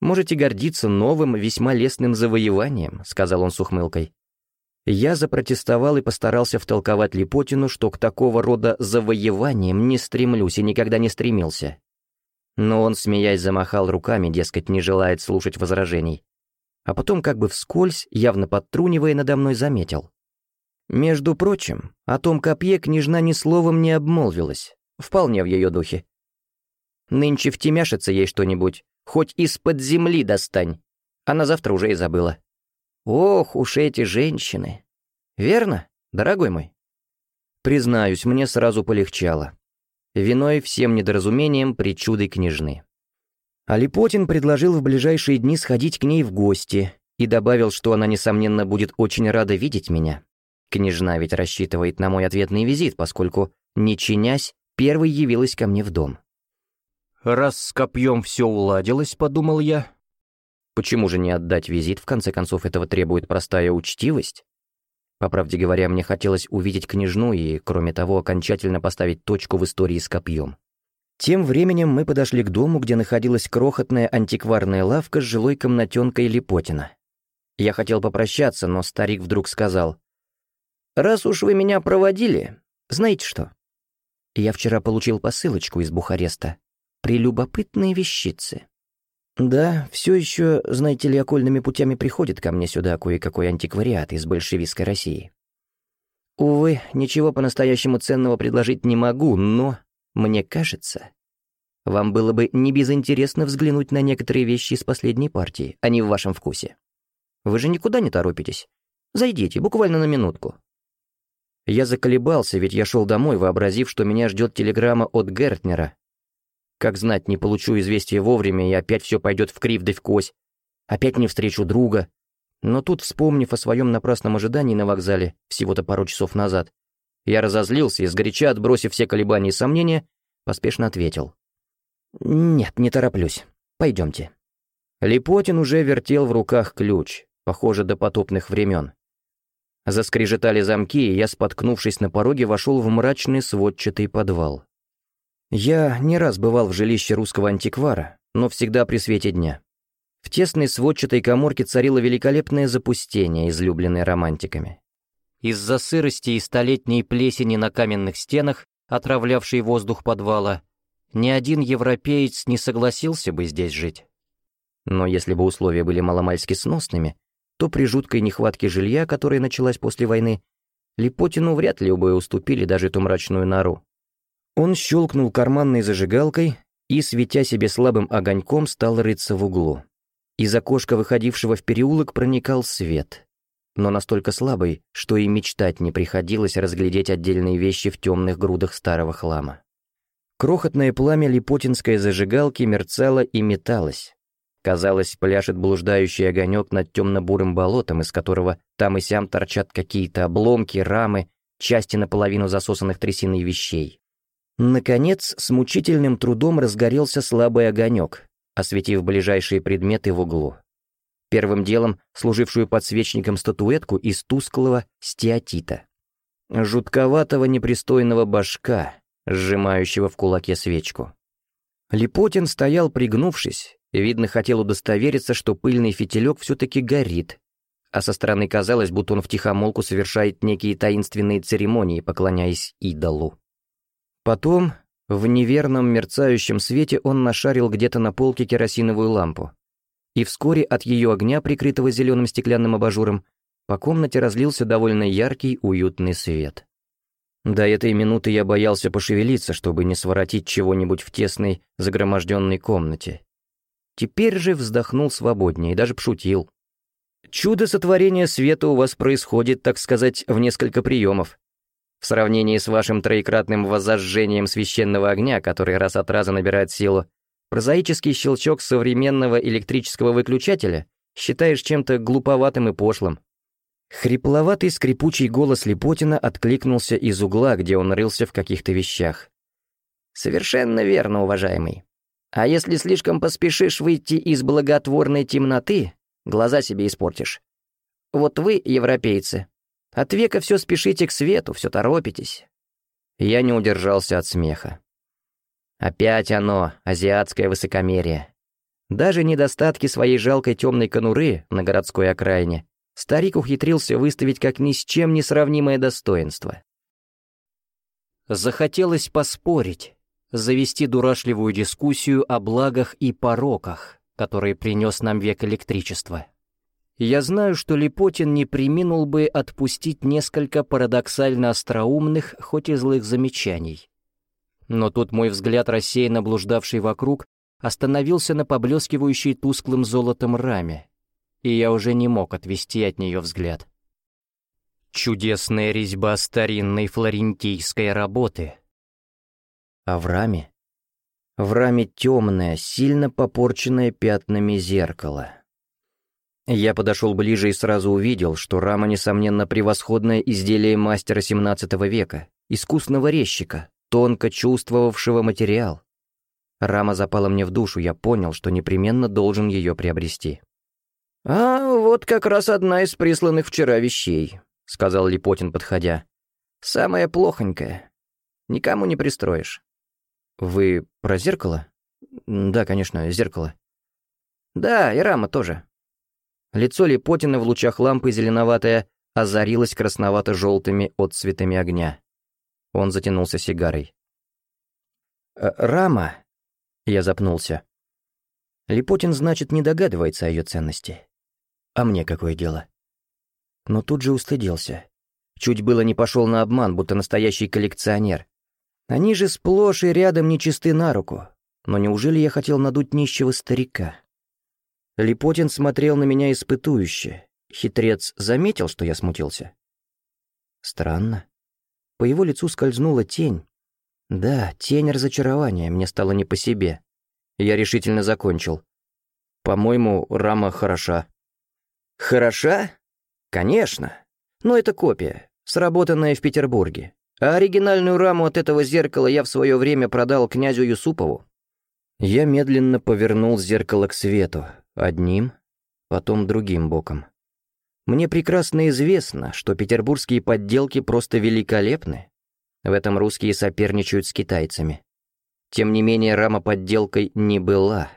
«Можете гордиться новым, весьма лестным завоеванием», — сказал он с ухмылкой. Я запротестовал и постарался втолковать Липотину, что к такого рода завоеваниям не стремлюсь и никогда не стремился. Но он, смеясь, замахал руками, дескать, не желает слушать возражений а потом как бы вскользь, явно подтрунивая надо мной, заметил. Между прочим, о том копье княжна ни словом не обмолвилась, вполне в ее духе. Нынче втемяшится ей что-нибудь, хоть из-под земли достань. Она завтра уже и забыла. Ох уж эти женщины. Верно, дорогой мой? Признаюсь, мне сразу полегчало. Виной всем недоразумением причуды княжны. Алипотин предложил в ближайшие дни сходить к ней в гости и добавил, что она, несомненно, будет очень рада видеть меня. Княжна ведь рассчитывает на мой ответный визит, поскольку, не чинясь, первой явилась ко мне в дом. «Раз с копьем все уладилось», — подумал я. «Почему же не отдать визит, в конце концов, этого требует простая учтивость?» По правде говоря, мне хотелось увидеть княжну и, кроме того, окончательно поставить точку в истории с копьем. Тем временем мы подошли к дому, где находилась крохотная антикварная лавка с жилой комнатенкой Липотина. Я хотел попрощаться, но старик вдруг сказал. «Раз уж вы меня проводили, знаете что? Я вчера получил посылочку из Бухареста. Прелюбопытные вещицы. Да, все еще, знаете ли, окольными путями приходит ко мне сюда кое-какой антиквариат из большевистской России. Увы, ничего по-настоящему ценного предложить не могу, но мне кажется, вам было бы не безинтересно взглянуть на некоторые вещи из последней партии, они в вашем вкусе. Вы же никуда не торопитесь. Зайдите, буквально на минутку. Я заколебался, ведь я шел домой, вообразив, что меня ждет телеграмма от Гертнера. Как знать, не получу известия вовремя, и опять все пойдет в крив да в кось. Опять не встречу друга. Но тут, вспомнив о своем напрасном ожидании на вокзале всего-то пару часов назад, я разозлился и, сгоряча отбросив все колебания и сомнения, поспешно ответил. «Нет, не тороплюсь. Пойдемте». Липотин уже вертел в руках ключ, похоже, до потопных времен. Заскрежетали замки, и я, споткнувшись на пороге, вошел в мрачный сводчатый подвал. Я не раз бывал в жилище русского антиквара, но всегда при свете дня. В тесной сводчатой коморке царило великолепное запустение, излюбленное романтиками. Из-за сырости и столетней плесени на каменных стенах, отравлявшей воздух подвала, ни один европеец не согласился бы здесь жить. Но если бы условия были маломальски сносными, то при жуткой нехватке жилья, которая началась после войны, Липотину вряд ли бы уступили даже эту мрачную нору. Он щелкнул карманной зажигалкой и, светя себе слабым огоньком, стал рыться в углу. Из окошка, выходившего в переулок, проникал свет, но настолько слабый, что и мечтать не приходилось разглядеть отдельные вещи в темных грудах старого хлама. Крохотное пламя липотинской зажигалки мерцало и металось. Казалось, пляшет блуждающий огонек над темно-бурым болотом, из которого там и сям торчат какие-то обломки, рамы, части наполовину засосанных трясиной вещей. Наконец, с мучительным трудом разгорелся слабый огонек, осветив ближайшие предметы в углу. Первым делом служившую подсвечником статуэтку из тусклого стеатита. Жутковатого непристойного башка, сжимающего в кулаке свечку. Липотин стоял пригнувшись, видно, хотел удостовериться, что пыльный фитилек все-таки горит, а со стороны казалось, будто он втихомолку совершает некие таинственные церемонии, поклоняясь идолу. Потом, в неверном мерцающем свете он нашарил где-то на полке керосиновую лампу. И вскоре от ее огня, прикрытого зеленым стеклянным абажуром, по комнате разлился довольно яркий, уютный свет. До этой минуты я боялся пошевелиться, чтобы не своротить чего-нибудь в тесной, загроможденной комнате. Теперь же вздохнул свободнее и даже пошутил. «Чудо сотворения света у вас происходит, так сказать, в несколько приемов. В сравнении с вашим троекратным воззажжением священного огня, который раз от раза набирает силу, прозаический щелчок современного электрического выключателя считаешь чем-то глуповатым и пошлым. Хрипловатый скрипучий голос Липотина откликнулся из угла, где он рылся в каких-то вещах. «Совершенно верно, уважаемый. А если слишком поспешишь выйти из благотворной темноты, глаза себе испортишь. Вот вы, европейцы, от века все спешите к свету, все торопитесь. Я не удержался от смеха. Опять оно, азиатское высокомерие. Даже недостатки своей жалкой темной конуры на городской окраине старик ухитрился выставить как ни с чем не сравнимое достоинство. Захотелось поспорить, завести дурашливую дискуссию о благах и пороках, которые принес нам век электричества. Я знаю, что Липотин не приминул бы отпустить несколько парадоксально остроумных, хоть и злых замечаний. Но тут мой взгляд, рассеянно блуждавший вокруг, остановился на поблескивающей тусклым золотом раме, и я уже не мог отвести от нее взгляд. Чудесная резьба старинной флорентийской работы. А в раме? В раме темное, сильно попорченное пятнами зеркало. Я подошел ближе и сразу увидел, что рама, несомненно, превосходное изделие мастера 17 века, искусного резчика, тонко чувствовавшего материал. Рама запала мне в душу, я понял, что непременно должен ее приобрести. «А вот как раз одна из присланных вчера вещей», — сказал Липотин, подходя. «Самая плохонькая. Никому не пристроишь». «Вы про зеркало?» «Да, конечно, зеркало». «Да, и рама тоже. Лицо Липотина в лучах лампы зеленоватое озарилось красновато-желтыми отцветами огня. Он затянулся сигарой. «Э, «Рама...» — я запнулся. Липотин, значит, не догадывается о ее ценности. А мне какое дело? Но тут же устыдился. Чуть было не пошел на обман, будто настоящий коллекционер. Они же сплошь и рядом нечисты на руку. Но неужели я хотел надуть нищего старика? Липотин смотрел на меня испытующе. Хитрец заметил, что я смутился. Странно. По его лицу скользнула тень. Да, тень разочарования, мне стало не по себе. Я решительно закончил. По-моему, рама хороша. Хороша? Конечно. Но это копия, сработанная в Петербурге. А оригинальную раму от этого зеркала я в свое время продал князю Юсупову. Я медленно повернул зеркало к свету, Одним, потом другим боком. Мне прекрасно известно, что петербургские подделки просто великолепны. В этом русские соперничают с китайцами. Тем не менее, рама подделкой не была.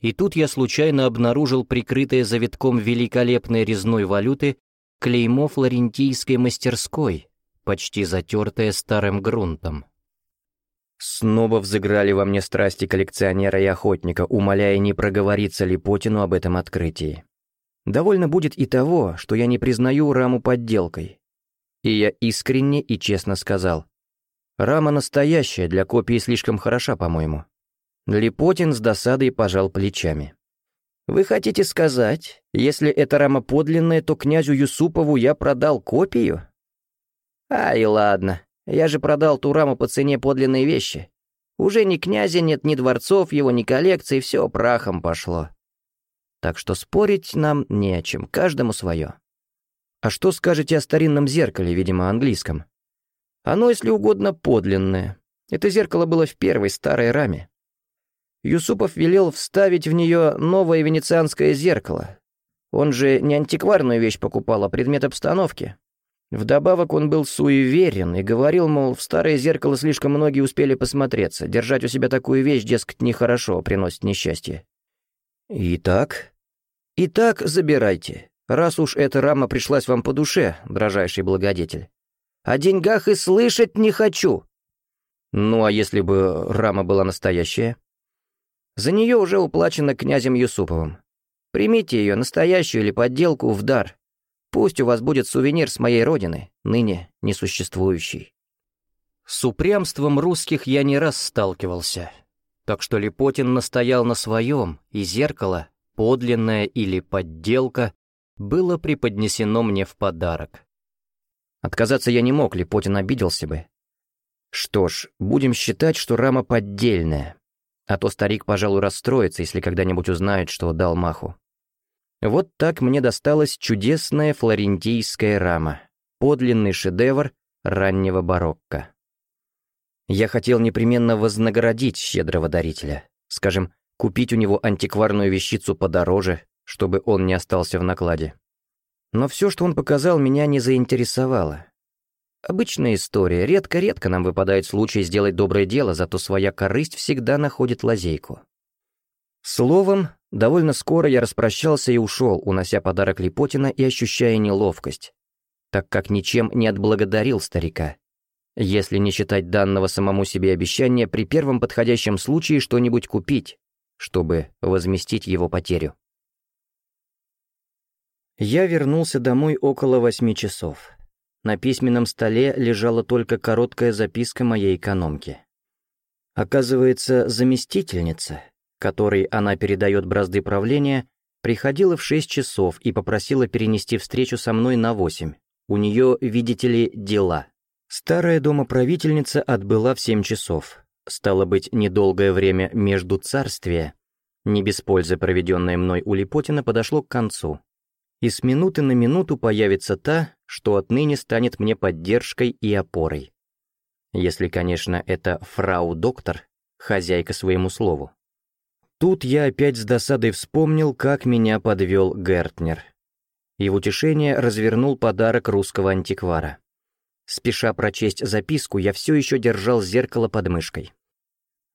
И тут я случайно обнаружил прикрытое завитком великолепной резной валюты клеймо флорентийской мастерской, почти затертое старым грунтом. Снова взыграли во мне страсти коллекционера и охотника, умоляя не проговориться Липотину об этом открытии. Довольно будет и того, что я не признаю раму подделкой. И я искренне и честно сказал. Рама настоящая, для копии слишком хороша, по-моему. Липотин с досадой пожал плечами. «Вы хотите сказать, если эта рама подлинная, то князю Юсупову я продал копию?» «Ай, ладно, я же продал ту раму по цене подлинной вещи. Уже ни князя нет, ни дворцов его, ни коллекций, все прахом пошло. Так что спорить нам не о чем, каждому свое. А что скажете о старинном зеркале, видимо, английском? Оно, если угодно, подлинное. Это зеркало было в первой старой раме. Юсупов велел вставить в нее новое венецианское зеркало. Он же не антикварную вещь покупал, а предмет обстановки. Вдобавок он был суеверен и говорил, мол, в старое зеркало слишком многие успели посмотреться. Держать у себя такую вещь, дескать, нехорошо, приносит несчастье. Итак? Итак, забирайте. Раз уж эта рама пришлась вам по душе, дрожайший благодетель. О деньгах и слышать не хочу. Ну а если бы рама была настоящая? За нее уже уплачено князем Юсуповым. Примите ее, настоящую или подделку, в дар. Пусть у вас будет сувенир с моей родины, ныне несуществующий. С упрямством русских я не раз сталкивался, так что Липотин настоял на своем, и зеркало, подлинное или подделка, было преподнесено мне в подарок. Отказаться я не мог, Липотин обиделся бы. Что ж, будем считать, что рама поддельная, а то старик, пожалуй, расстроится, если когда-нибудь узнает, что дал маху. Вот так мне досталась чудесная флорентийская рама, подлинный шедевр раннего барокко. Я хотел непременно вознаградить щедрого дарителя, скажем, купить у него антикварную вещицу подороже, чтобы он не остался в накладе. Но все, что он показал, меня не заинтересовало. Обычная история, редко-редко нам выпадает случай сделать доброе дело, зато своя корысть всегда находит лазейку. Словом, довольно скоро я распрощался и ушел, унося подарок Липотина и ощущая неловкость, так как ничем не отблагодарил старика. Если не считать данного самому себе обещания при первом подходящем случае что-нибудь купить, чтобы возместить его потерю. Я вернулся домой около восьми часов. На письменном столе лежала только короткая записка моей экономки. Оказывается, заместительница, которой она передает бразды правления, приходила в 6 часов и попросила перенести встречу со мной на 8. У нее, видите ли, дела. Старая домоправительница отбыла в 7 часов. Стало быть, недолгое время между царствия, не без пользы проведенное мной у Липотина, подошло к концу. И с минуты на минуту появится та, что отныне станет мне поддержкой и опорой. Если, конечно, это фрау-доктор, хозяйка своему слову. Тут я опять с досадой вспомнил, как меня подвел Гертнер. И в утешение развернул подарок русского антиквара. Спеша прочесть записку, я все еще держал зеркало под мышкой.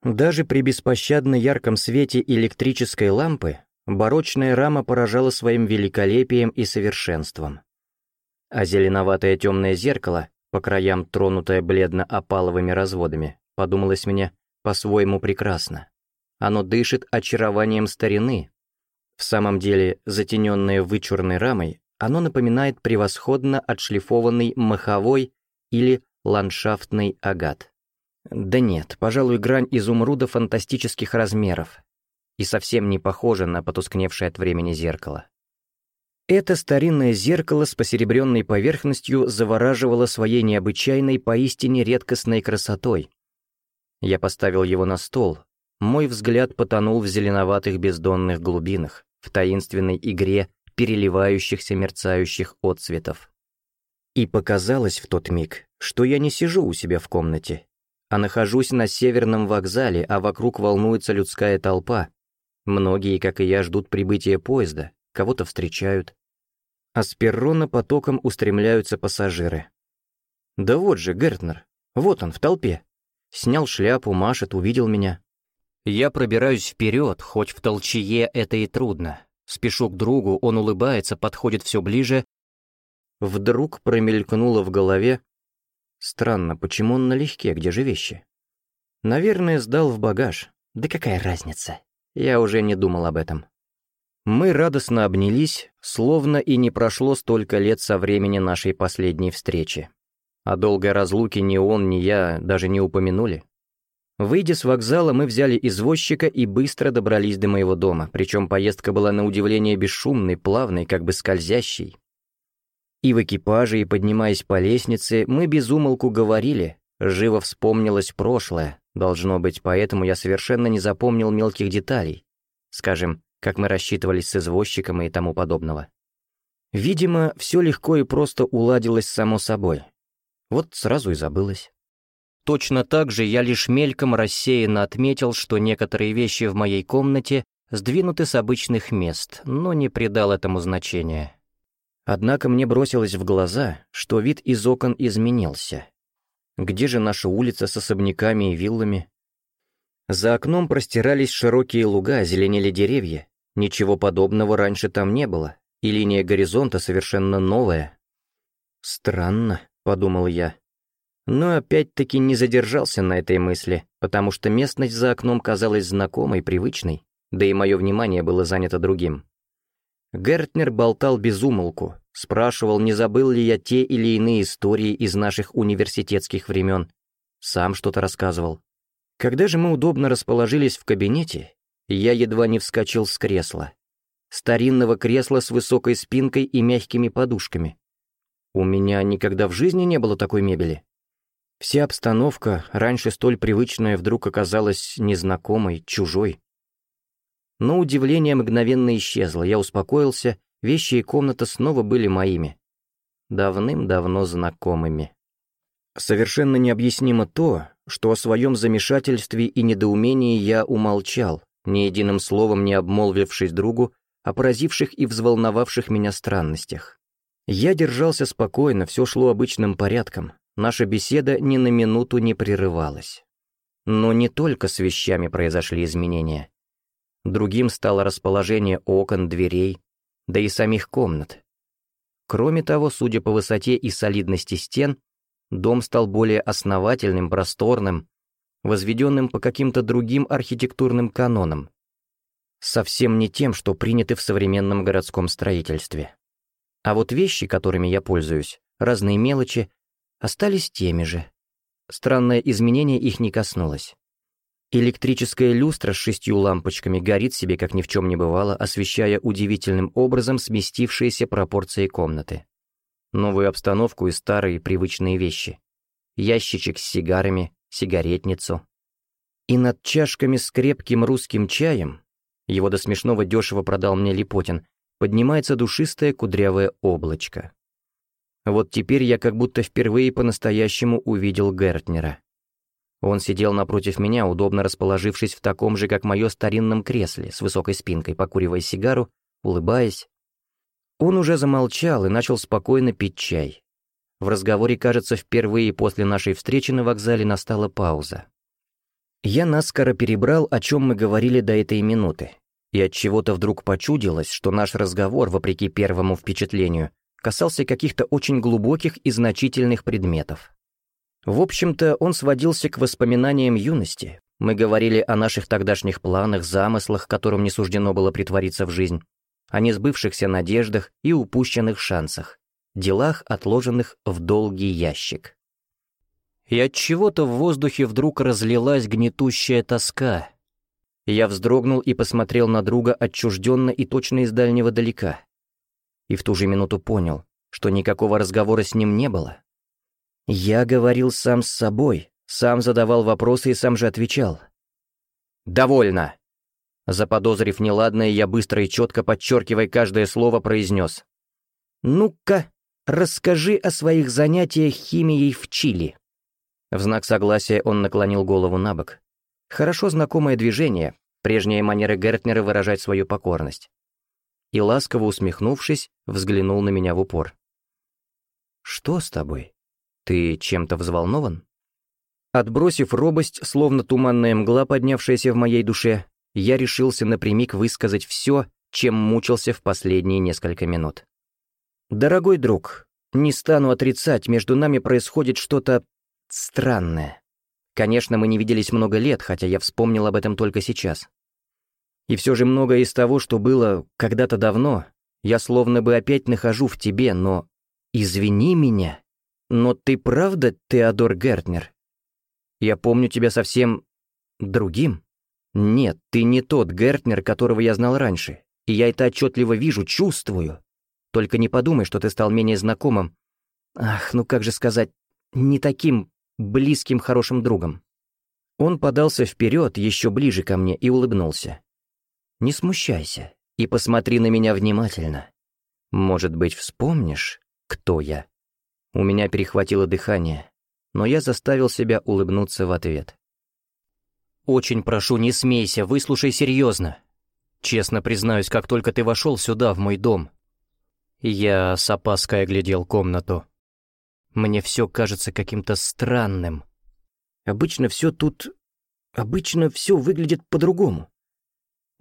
Даже при беспощадно ярком свете электрической лампы барочная рама поражала своим великолепием и совершенством. А зеленоватое темное зеркало, по краям тронутое бледно-опаловыми разводами, подумалось мне по-своему прекрасно. Оно дышит очарованием старины. В самом деле, затененное вычурной рамой, оно напоминает превосходно отшлифованный маховой или ландшафтный агат. Да нет, пожалуй, грань изумруда фантастических размеров и совсем не похожа на потускневшее от времени зеркало. Это старинное зеркало с посеребренной поверхностью завораживало своей необычайной, поистине редкостной красотой. Я поставил его на стол, мой взгляд потонул в зеленоватых бездонных глубинах, в таинственной игре переливающихся мерцающих отцветов. И показалось в тот миг, что я не сижу у себя в комнате, а нахожусь на северном вокзале, а вокруг волнуется людская толпа. Многие, как и я, ждут прибытия поезда, кого-то встречают. А с перрона потоком устремляются пассажиры. Да вот же Гертнер, вот он в толпе. Снял шляпу, машет, увидел меня. Я пробираюсь вперед, хоть в толчее это и трудно. Спешу к другу, он улыбается, подходит все ближе. Вдруг промелькнуло в голове. Странно, почему он налегке, где же вещи? Наверное, сдал в багаж. Да какая разница? Я уже не думал об этом. Мы радостно обнялись, словно и не прошло столько лет со времени нашей последней встречи. О долгой разлуке ни он, ни я даже не упомянули. Выйдя с вокзала, мы взяли извозчика и быстро добрались до моего дома, причем поездка была на удивление бесшумной, плавной, как бы скользящей. И в экипаже, и поднимаясь по лестнице, мы без умолку говорили, живо вспомнилось прошлое, должно быть, поэтому я совершенно не запомнил мелких деталей. Скажем, как мы рассчитывались с извозчиком и тому подобного. Видимо, все легко и просто уладилось само собой. Вот сразу и забылось. Точно так же я лишь мельком рассеянно отметил, что некоторые вещи в моей комнате сдвинуты с обычных мест, но не придал этому значения. Однако мне бросилось в глаза, что вид из окон изменился. Где же наша улица с особняками и виллами? За окном простирались широкие луга, зеленели деревья, Ничего подобного раньше там не было, и линия горизонта совершенно новая. «Странно», — подумал я. Но опять-таки не задержался на этой мысли, потому что местность за окном казалась знакомой, привычной, да и мое внимание было занято другим. Гертнер болтал без умолку, спрашивал, не забыл ли я те или иные истории из наших университетских времен. Сам что-то рассказывал. Когда же мы удобно расположились в кабинете, я едва не вскочил с кресла. Старинного кресла с высокой спинкой и мягкими подушками. У меня никогда в жизни не было такой мебели. Вся обстановка, раньше столь привычная, вдруг оказалась незнакомой, чужой. Но удивление мгновенно исчезло, я успокоился, вещи и комната снова были моими. Давным-давно знакомыми. Совершенно необъяснимо то, что о своем замешательстве и недоумении я умолчал, ни единым словом не обмолвившись другу о поразивших и взволновавших меня странностях. Я держался спокойно, все шло обычным порядком, наша беседа ни на минуту не прерывалась. Но не только с вещами произошли изменения. Другим стало расположение окон, дверей, да и самих комнат. Кроме того, судя по высоте и солидности стен, дом стал более основательным, просторным, возведенным по каким-то другим архитектурным канонам, совсем не тем, что приняты в современном городском строительстве. А вот вещи, которыми я пользуюсь, разные мелочи, остались теми же. Странное изменение их не коснулось. Электрическая люстра с шестью лампочками горит себе, как ни в чем не бывало, освещая удивительным образом сместившиеся пропорции комнаты. Новую обстановку и старые привычные вещи. Ящичек с сигарами, сигаретницу. И над чашками с крепким русским чаем, его до смешного дешево продал мне Липотин, поднимается душистое кудрявое облачко. Вот теперь я как будто впервые по-настоящему увидел Гертнера. Он сидел напротив меня, удобно расположившись в таком же, как мое старинном кресле, с высокой спинкой, покуривая сигару, улыбаясь. Он уже замолчал и начал спокойно пить чай. В разговоре, кажется, впервые после нашей встречи на вокзале настала пауза. Я наскоро перебрал, о чем мы говорили до этой минуты, и от чего-то вдруг почудилось, что наш разговор, вопреки первому впечатлению, касался каких-то очень глубоких и значительных предметов. В общем-то, он сводился к воспоминаниям юности. Мы говорили о наших тогдашних планах, замыслах, которым не суждено было притвориться в жизнь, о несбывшихся надеждах и упущенных шансах делах, отложенных в долгий ящик. И от чего-то в воздухе вдруг разлилась гнетущая тоска. Я вздрогнул и посмотрел на друга отчужденно и точно из дальнего далека. И в ту же минуту понял, что никакого разговора с ним не было. Я говорил сам с собой, сам задавал вопросы и сам же отвечал. «Довольно!» Заподозрив неладное, я быстро и четко, подчеркивая каждое слово, произнес. «Ну-ка, «Расскажи о своих занятиях химией в Чили». В знак согласия он наклонил голову на бок. Хорошо знакомое движение, прежняя манера Гертнера выражать свою покорность. И ласково усмехнувшись, взглянул на меня в упор. «Что с тобой? Ты чем-то взволнован?» Отбросив робость, словно туманная мгла, поднявшаяся в моей душе, я решился напрямик высказать все, чем мучился в последние несколько минут. «Дорогой друг, не стану отрицать, между нами происходит что-то странное. Конечно, мы не виделись много лет, хотя я вспомнил об этом только сейчас. И все же многое из того, что было когда-то давно, я словно бы опять нахожу в тебе, но... Извини меня, но ты правда Теодор Гертнер? Я помню тебя совсем... другим. Нет, ты не тот Гертнер, которого я знал раньше, и я это отчетливо вижу, чувствую. Только не подумай, что ты стал менее знакомым. Ах, ну как же сказать, не таким близким хорошим другом. Он подался вперед, еще ближе ко мне, и улыбнулся. «Не смущайся и посмотри на меня внимательно. Может быть, вспомнишь, кто я?» У меня перехватило дыхание, но я заставил себя улыбнуться в ответ. «Очень прошу, не смейся, выслушай серьезно. Честно признаюсь, как только ты вошел сюда, в мой дом, я с опаской оглядел комнату. Мне все кажется каким-то странным. Обычно все тут... Обычно все выглядит по-другому.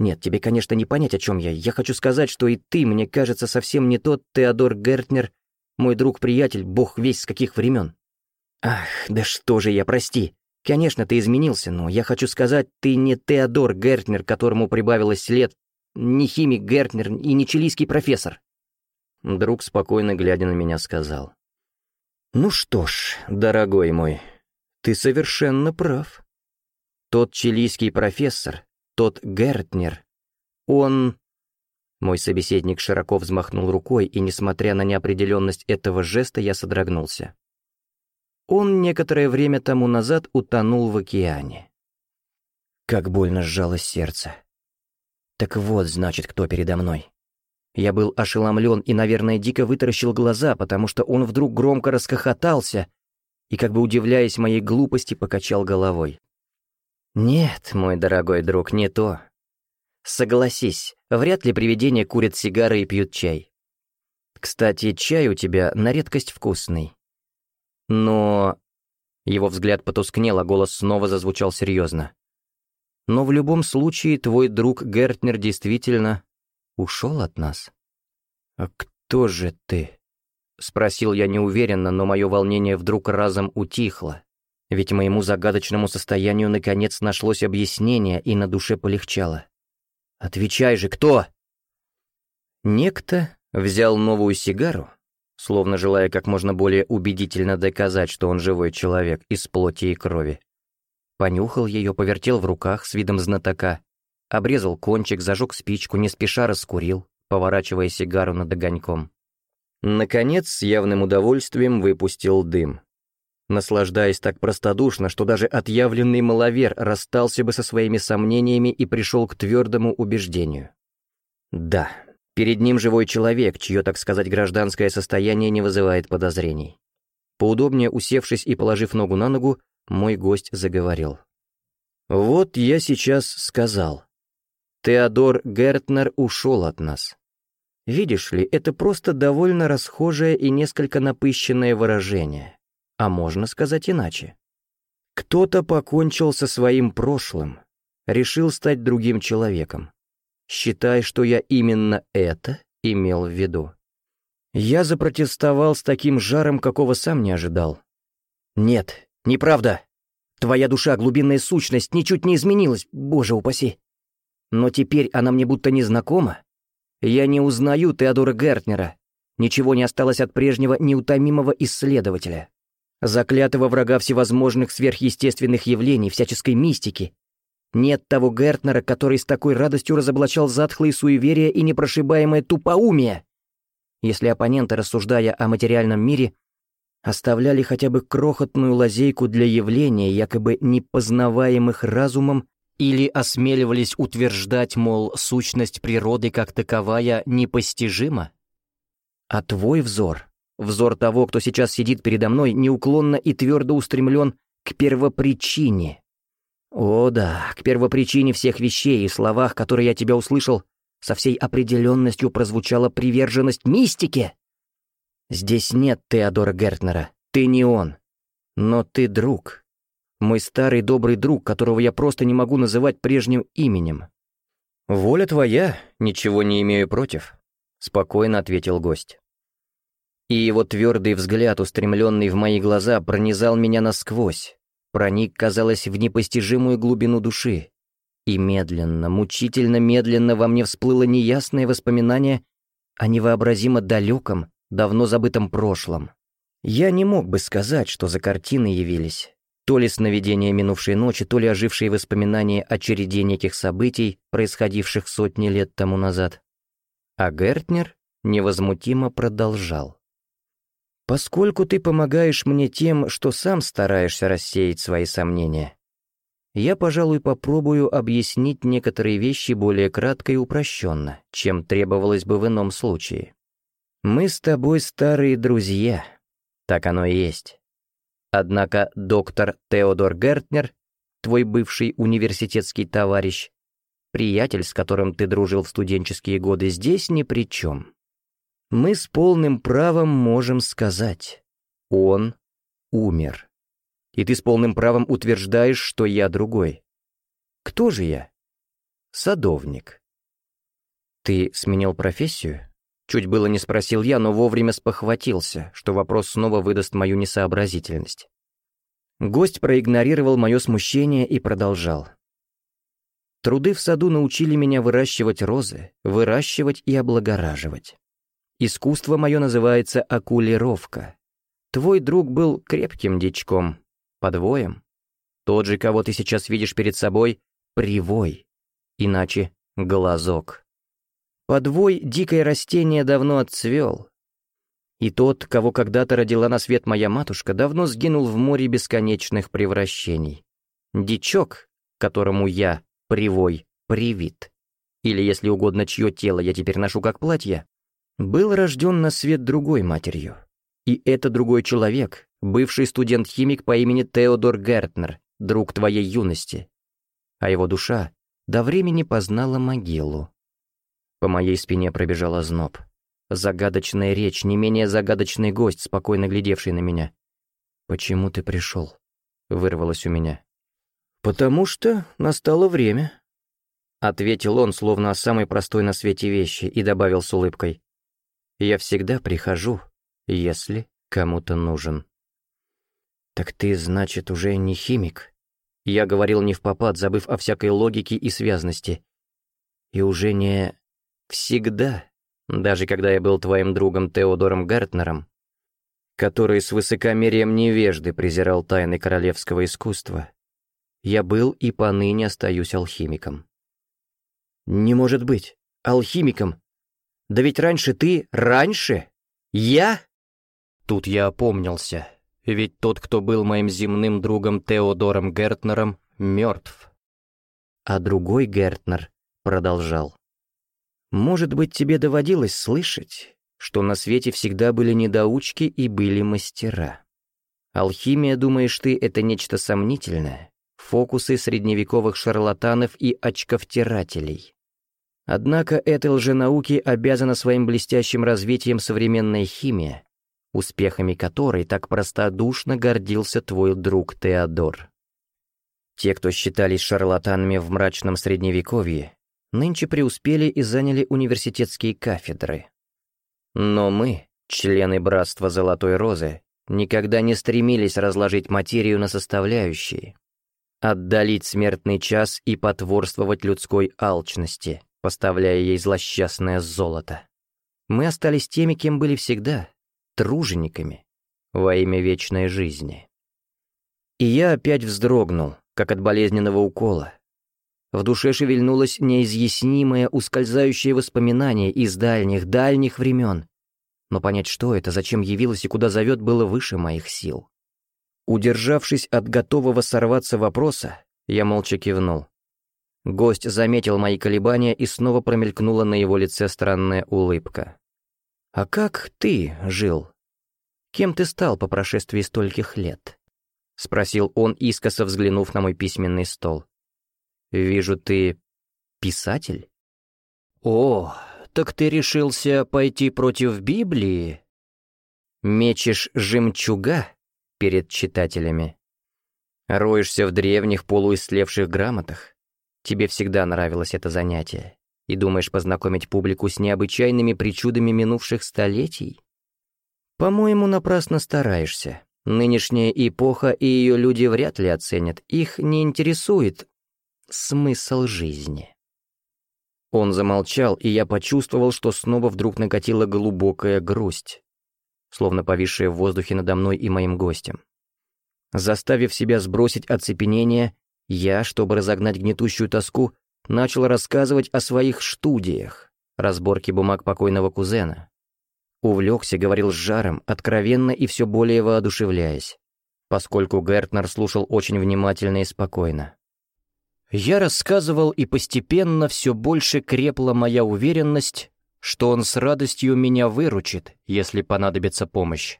Нет, тебе, конечно, не понять, о чем я. Я хочу сказать, что и ты, мне кажется, совсем не тот Теодор Гертнер, мой друг-приятель, бог весь с каких времен. Ах, да что же я, прости. Конечно, ты изменился, но я хочу сказать, ты не Теодор Гертнер, которому прибавилось лет, не химик Гертнер и не чилийский профессор. Друг, спокойно глядя на меня, сказал. «Ну что ж, дорогой мой, ты совершенно прав. Тот чилийский профессор, тот Гертнер, он...» Мой собеседник широко взмахнул рукой, и, несмотря на неопределенность этого жеста, я содрогнулся. Он некоторое время тому назад утонул в океане. Как больно сжалось сердце. Так вот, значит, кто передо мной. Я был ошеломлен и, наверное, дико вытаращил глаза, потому что он вдруг громко расхохотался и, как бы удивляясь моей глупости, покачал головой. «Нет, мой дорогой друг, не то. Согласись, вряд ли привидения курят сигары и пьют чай. Кстати, чай у тебя на редкость вкусный. Но...» Его взгляд потускнел, а голос снова зазвучал серьезно. «Но в любом случае твой друг Гертнер действительно ушел от нас. «А кто же ты?» — спросил я неуверенно, но мое волнение вдруг разом утихло, ведь моему загадочному состоянию наконец нашлось объяснение и на душе полегчало. «Отвечай же, кто?» Некто взял новую сигару, словно желая как можно более убедительно доказать, что он живой человек из плоти и крови. Понюхал ее, повертел в руках с видом знатока, Обрезал кончик, зажег спичку, не спеша раскурил, поворачивая сигару над огоньком. Наконец, с явным удовольствием выпустил дым. Наслаждаясь так простодушно, что даже отъявленный маловер расстался бы со своими сомнениями и пришел к твердому убеждению. Да, перед ним живой человек, чье, так сказать, гражданское состояние не вызывает подозрений. Поудобнее усевшись и положив ногу на ногу, мой гость заговорил. «Вот я сейчас сказал. Теодор Гертнер ушел от нас. Видишь ли, это просто довольно расхожее и несколько напыщенное выражение. А можно сказать иначе. Кто-то покончил со своим прошлым, решил стать другим человеком. Считай, что я именно это имел в виду. Я запротестовал с таким жаром, какого сам не ожидал. «Нет, неправда. Твоя душа, глубинная сущность, ничуть не изменилась, боже упаси. Но теперь она мне будто незнакома. Я не узнаю Теодора Гертнера. Ничего не осталось от прежнего неутомимого исследователя. Заклятого врага всевозможных сверхъестественных явлений, всяческой мистики. Нет того Гертнера, который с такой радостью разоблачал затхлые суеверия и непрошибаемое тупоумие. Если оппоненты, рассуждая о материальном мире, оставляли хотя бы крохотную лазейку для явления, якобы непознаваемых разумом, или осмеливались утверждать, мол, сущность природы как таковая непостижима? А твой взор, взор того, кто сейчас сидит передо мной, неуклонно и твердо устремлен к первопричине. О да, к первопричине всех вещей и словах, которые я тебя услышал, со всей определенностью прозвучала приверженность мистике. Здесь нет Теодора Гертнера, ты не он. Но ты друг, Мой старый добрый друг, которого я просто не могу называть прежним именем. «Воля твоя, ничего не имею против», — спокойно ответил гость. И его твердый взгляд, устремленный в мои глаза, пронизал меня насквозь, проник, казалось, в непостижимую глубину души. И медленно, мучительно медленно во мне всплыло неясное воспоминание о невообразимо далеком, давно забытом прошлом. Я не мог бы сказать, что за картины явились. То ли сновидения минувшей ночи, то ли ожившие воспоминания о череде неких событий, происходивших сотни лет тому назад. А Гертнер невозмутимо продолжал. «Поскольку ты помогаешь мне тем, что сам стараешься рассеять свои сомнения, я, пожалуй, попробую объяснить некоторые вещи более кратко и упрощенно, чем требовалось бы в ином случае. Мы с тобой старые друзья, так оно и есть. Однако доктор Теодор Гертнер, твой бывший университетский товарищ, приятель, с которым ты дружил в студенческие годы, здесь ни при чем. Мы с полным правом можем сказать, он умер. И ты с полным правом утверждаешь, что я другой. Кто же я? Садовник. Ты сменил профессию? Чуть было не спросил я, но вовремя спохватился, что вопрос снова выдаст мою несообразительность. Гость проигнорировал мое смущение и продолжал. Труды в саду научили меня выращивать розы, выращивать и облагораживать. Искусство мое называется окулировка. Твой друг был крепким дичком, подвоем. Тот же, кого ты сейчас видишь перед собой, привой, иначе глазок. Подвой дикое растение давно отцвел. И тот, кого когда-то родила на свет моя матушка, давно сгинул в море бесконечных превращений. Дичок, которому я, привой, привит, или, если угодно, чье тело я теперь ношу как платье, был рожден на свет другой матерью. И это другой человек, бывший студент-химик по имени Теодор Гертнер, друг твоей юности. А его душа до времени познала могилу. По моей спине пробежала зноб. Загадочная речь, не менее загадочный гость, спокойно глядевший на меня. «Почему ты пришел?» — вырвалось у меня. «Потому что настало время», — ответил он, словно о самой простой на свете вещи, и добавил с улыбкой. «Я всегда прихожу, если кому-то нужен». «Так ты, значит, уже не химик?» Я говорил не в попад, забыв о всякой логике и связности. «И уже не Всегда, даже когда я был твоим другом Теодором Гартнером, который с высокомерием невежды презирал тайны королевского искусства, я был и поныне остаюсь алхимиком. Не может быть, алхимиком? Да ведь раньше ты... Раньше? Я? Тут я опомнился, ведь тот, кто был моим земным другом Теодором Гертнером, мертв. А другой Гертнер продолжал. Может быть, тебе доводилось слышать, что на свете всегда были недоучки и были мастера. Алхимия, думаешь ты, это нечто сомнительное? Фокусы средневековых шарлатанов и очковтирателей. Однако этой лженауке обязана своим блестящим развитием современная химия, успехами которой так простодушно гордился твой друг Теодор. Те, кто считались шарлатанами в мрачном средневековье, нынче преуспели и заняли университетские кафедры. Но мы, члены Братства Золотой Розы, никогда не стремились разложить материю на составляющие, отдалить смертный час и потворствовать людской алчности, поставляя ей злосчастное золото. Мы остались теми, кем были всегда, тружениками, во имя вечной жизни. И я опять вздрогнул, как от болезненного укола, в душе шевельнулось неизъяснимое ускользающее воспоминание из дальних-дальних времен. Но понять, что это, зачем явилось и куда зовет, было выше моих сил. Удержавшись от готового сорваться вопроса, я молча кивнул. Гость заметил мои колебания и снова промелькнула на его лице странная улыбка. «А как ты жил? Кем ты стал по прошествии стольких лет?» — спросил он, искоса взглянув на мой письменный стол. «Вижу, ты писатель?» «О, так ты решился пойти против Библии?» «Мечешь жемчуга перед читателями?» Роешься в древних полуистлевших грамотах? Тебе всегда нравилось это занятие, и думаешь познакомить публику с необычайными причудами минувших столетий? По-моему, напрасно стараешься. Нынешняя эпоха и ее люди вряд ли оценят. Их не интересует смысл жизни. Он замолчал, и я почувствовал, что снова вдруг накатила глубокая грусть, словно повисшая в воздухе надо мной и моим гостем. Заставив себя сбросить оцепенение, я, чтобы разогнать гнетущую тоску, начал рассказывать о своих студиях, разборке бумаг покойного кузена. Увлекся, говорил с жаром, откровенно и все более воодушевляясь, поскольку Гертнер слушал очень внимательно и спокойно. Я рассказывал, и постепенно все больше крепла моя уверенность, что он с радостью меня выручит, если понадобится помощь.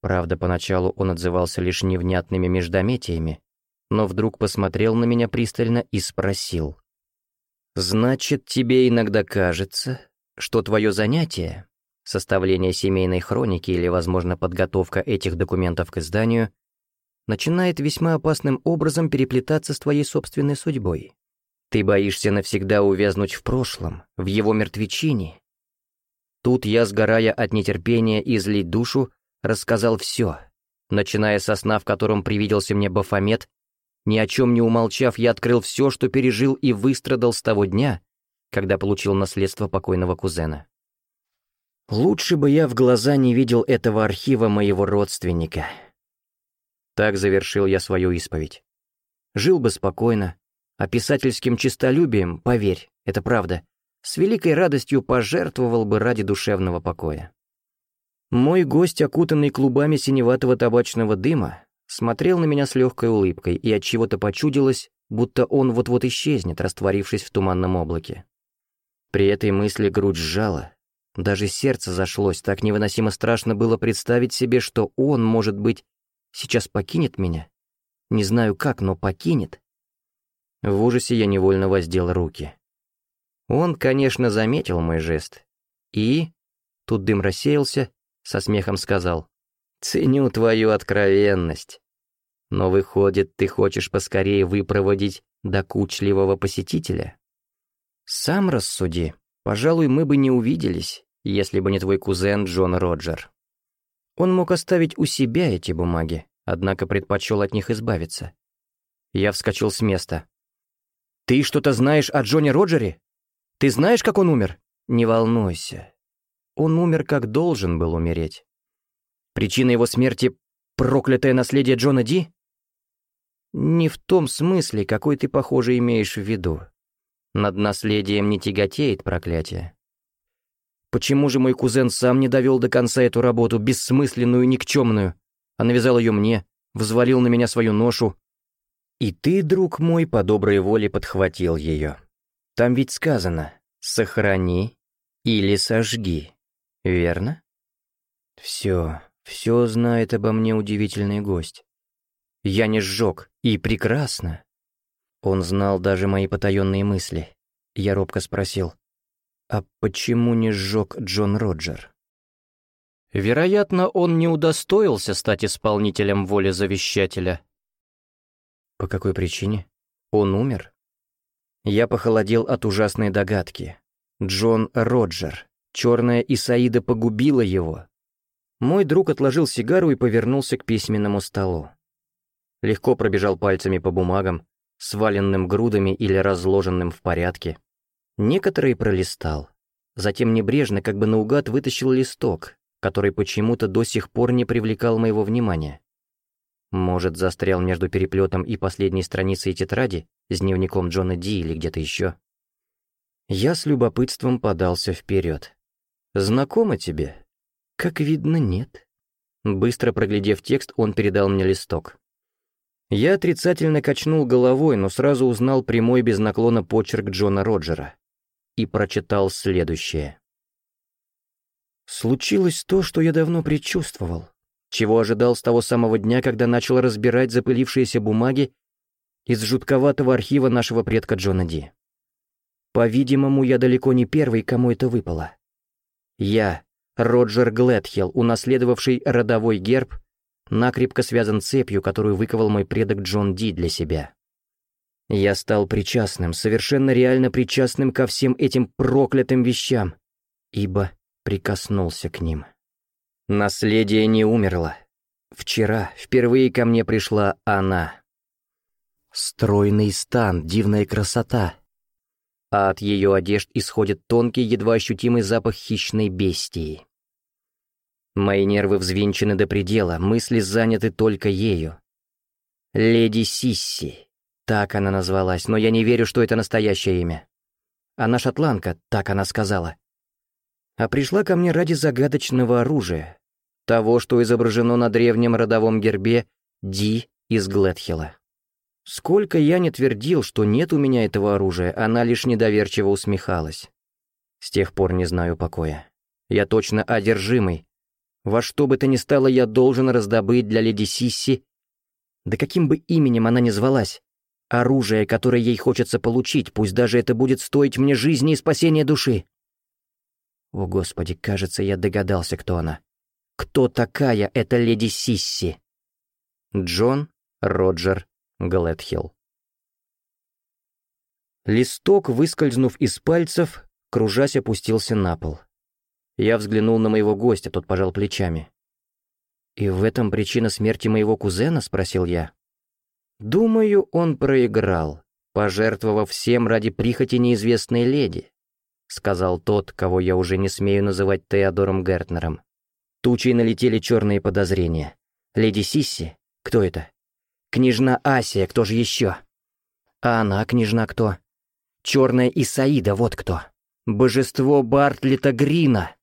Правда, поначалу он отзывался лишь невнятными междометиями, но вдруг посмотрел на меня пристально и спросил. «Значит, тебе иногда кажется, что твое занятие, составление семейной хроники или, возможно, подготовка этих документов к изданию, начинает весьма опасным образом переплетаться с твоей собственной судьбой. Ты боишься навсегда увязнуть в прошлом, в его мертвечине. Тут я, сгорая от нетерпения и злить душу, рассказал все, начиная со сна, в котором привиделся мне Бафомет, ни о чем не умолчав, я открыл все, что пережил и выстрадал с того дня, когда получил наследство покойного кузена. Лучше бы я в глаза не видел этого архива моего родственника. Так завершил я свою исповедь. Жил бы спокойно, а писательским честолюбием, поверь, это правда, с великой радостью пожертвовал бы ради душевного покоя. Мой гость, окутанный клубами синеватого табачного дыма, смотрел на меня с легкой улыбкой, и от чего то почудилось, будто он вот-вот исчезнет, растворившись в туманном облаке. При этой мысли грудь сжала, даже сердце зашлось, так невыносимо страшно было представить себе, что он, может быть, сейчас покинет меня. Не знаю как, но покинет. В ужасе я невольно воздел руки. Он, конечно, заметил мой жест. И... Тут дым рассеялся, со смехом сказал. «Ценю твою откровенность. Но выходит, ты хочешь поскорее выпроводить докучливого посетителя? Сам рассуди. Пожалуй, мы бы не увиделись, если бы не твой кузен Джон Роджер. Он мог оставить у себя эти бумаги, однако предпочел от них избавиться. Я вскочил с места. «Ты что-то знаешь о Джоне Роджере? Ты знаешь, как он умер?» «Не волнуйся. Он умер, как должен был умереть. Причина его смерти — проклятое наследие Джона Ди? Не в том смысле, какой ты, похоже, имеешь в виду. Над наследием не тяготеет проклятие. Почему же мой кузен сам не довел до конца эту работу, бессмысленную никчемную, а навязал ее мне, взвалил на меня свою ношу? И ты, друг мой, по доброй воле подхватил ее. Там ведь сказано «сохрани или сожги», верно? Все, все знает обо мне удивительный гость. Я не сжег, и прекрасно. Он знал даже мои потаенные мысли. Я робко спросил, а почему не сжег Джон Роджер? Вероятно, он не удостоился стать исполнителем воли завещателя. По какой причине? Он умер? Я похолодел от ужасной догадки. Джон Роджер. Черная Исаида погубила его. Мой друг отложил сигару и повернулся к письменному столу легко пробежал пальцами по бумагам, сваленным грудами или разложенным в порядке. Некоторые пролистал. Затем небрежно, как бы наугад, вытащил листок, который почему-то до сих пор не привлекал моего внимания. Может, застрял между переплетом и последней страницей тетради с дневником Джона Ди или где-то еще. Я с любопытством подался вперед. «Знакомо тебе?» «Как видно, нет». Быстро проглядев текст, он передал мне листок. Я отрицательно качнул головой, но сразу узнал прямой без наклона почерк Джона Роджера и прочитал следующее. Случилось то, что я давно предчувствовал, чего ожидал с того самого дня, когда начал разбирать запылившиеся бумаги из жутковатого архива нашего предка Джона Ди. По-видимому, я далеко не первый, кому это выпало. Я, Роджер Гледхилл, унаследовавший родовой герб, накрепко связан цепью, которую выковал мой предок Джон Ди для себя. Я стал причастным, совершенно реально причастным ко всем этим проклятым вещам, ибо прикоснулся к ним. Наследие не умерло. Вчера впервые ко мне пришла она. Стройный стан, дивная красота. А от ее одежд исходит тонкий, едва ощутимый запах хищной бестии. Мои нервы взвинчены до предела, мысли заняты только ею. Леди Сисси, так она назвалась, но я не верю, что это настоящее имя. Она шотландка, так она сказала. А пришла ко мне ради загадочного оружия, того, что изображено на древнем родовом гербе Ди из Гледхилла. Сколько я не твердил, что нет у меня этого оружия, она лишь недоверчиво усмехалась. С тех пор не знаю покоя. Я точно одержимый. Во что бы то ни стало, я должен раздобыть для леди Сисси, да каким бы именем она ни звалась, оружие, которое ей хочется получить, пусть даже это будет стоить мне жизни и спасения души. О, Господи, кажется, я догадался, кто она. Кто такая эта леди Сисси? Джон Роджер Глэдхилл. Листок, выскользнув из пальцев, кружась опустился на пол. Я взглянул на моего гостя, тот пожал плечами. «И в этом причина смерти моего кузена?» — спросил я. «Думаю, он проиграл, пожертвовав всем ради прихоти неизвестной леди», — сказал тот, кого я уже не смею называть Теодором Гертнером. Тучей налетели черные подозрения. «Леди Сисси? Кто это?» Княжна Асия, кто же еще? А она, княжна, кто? Черная Исаида, вот кто. Божество Бартлета Грина.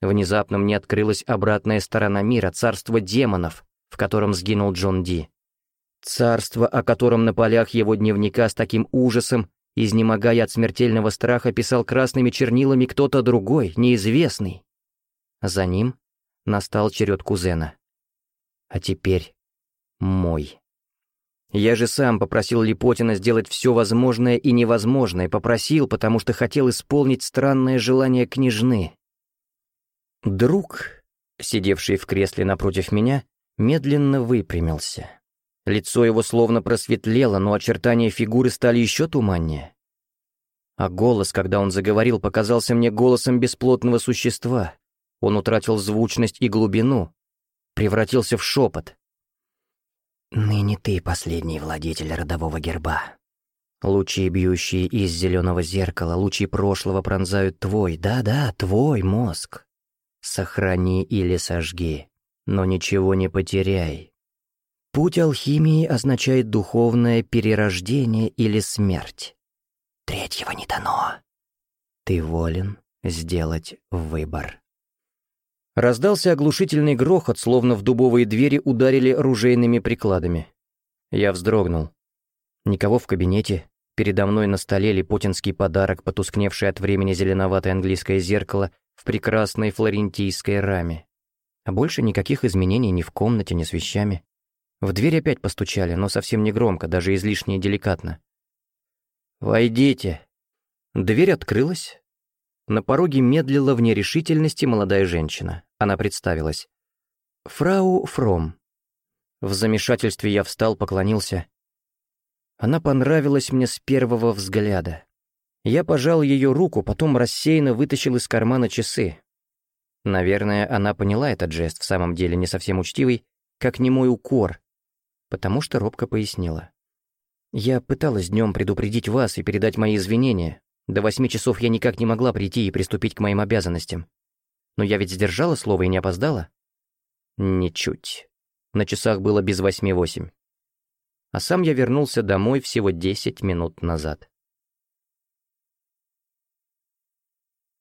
Внезапно мне открылась обратная сторона мира, царство демонов, в котором сгинул Джон Ди. Царство, о котором на полях его дневника с таким ужасом, изнемогая от смертельного страха, писал красными чернилами кто-то другой, неизвестный. За ним настал черед кузена. А теперь мой. Я же сам попросил Липотина сделать все возможное и невозможное, попросил, потому что хотел исполнить странное желание княжны. Друг, сидевший в кресле напротив меня, медленно выпрямился. Лицо его словно просветлело, но очертания фигуры стали еще туманнее. А голос, когда он заговорил, показался мне голосом бесплотного существа. Он утратил звучность и глубину, превратился в шепот. Ныне ты последний владетель родового герба. Лучи, бьющие из зеленого зеркала, лучи прошлого пронзают твой, да-да, твой мозг. Сохрани или сожги, но ничего не потеряй. Путь алхимии означает духовное перерождение или смерть. Третьего не дано. Ты волен сделать выбор. Раздался оглушительный грохот, словно в дубовые двери ударили ружейными прикладами. Я вздрогнул. Никого в кабинете. Передо мной на столе липотинский подарок, потускневший от времени зеленоватое английское зеркало в прекрасной флорентийской раме. А больше никаких изменений ни в комнате, ни с вещами. В дверь опять постучали, но совсем не громко, даже излишне деликатно. «Войдите». Дверь открылась. На пороге медлила в нерешительности молодая женщина. Она представилась. «Фрау Фром». В замешательстве я встал, поклонился. Она понравилась мне с первого взгляда. Я пожал ее руку, потом рассеянно вытащил из кармана часы. Наверное, она поняла этот жест, в самом деле не совсем учтивый, как не мой укор, потому что робко пояснила. «Я пыталась днем предупредить вас и передать мои извинения. До восьми часов я никак не могла прийти и приступить к моим обязанностям. Но я ведь сдержала слово и не опоздала? Ничуть. На часах было без восьми восемь. А сам я вернулся домой всего десять минут назад.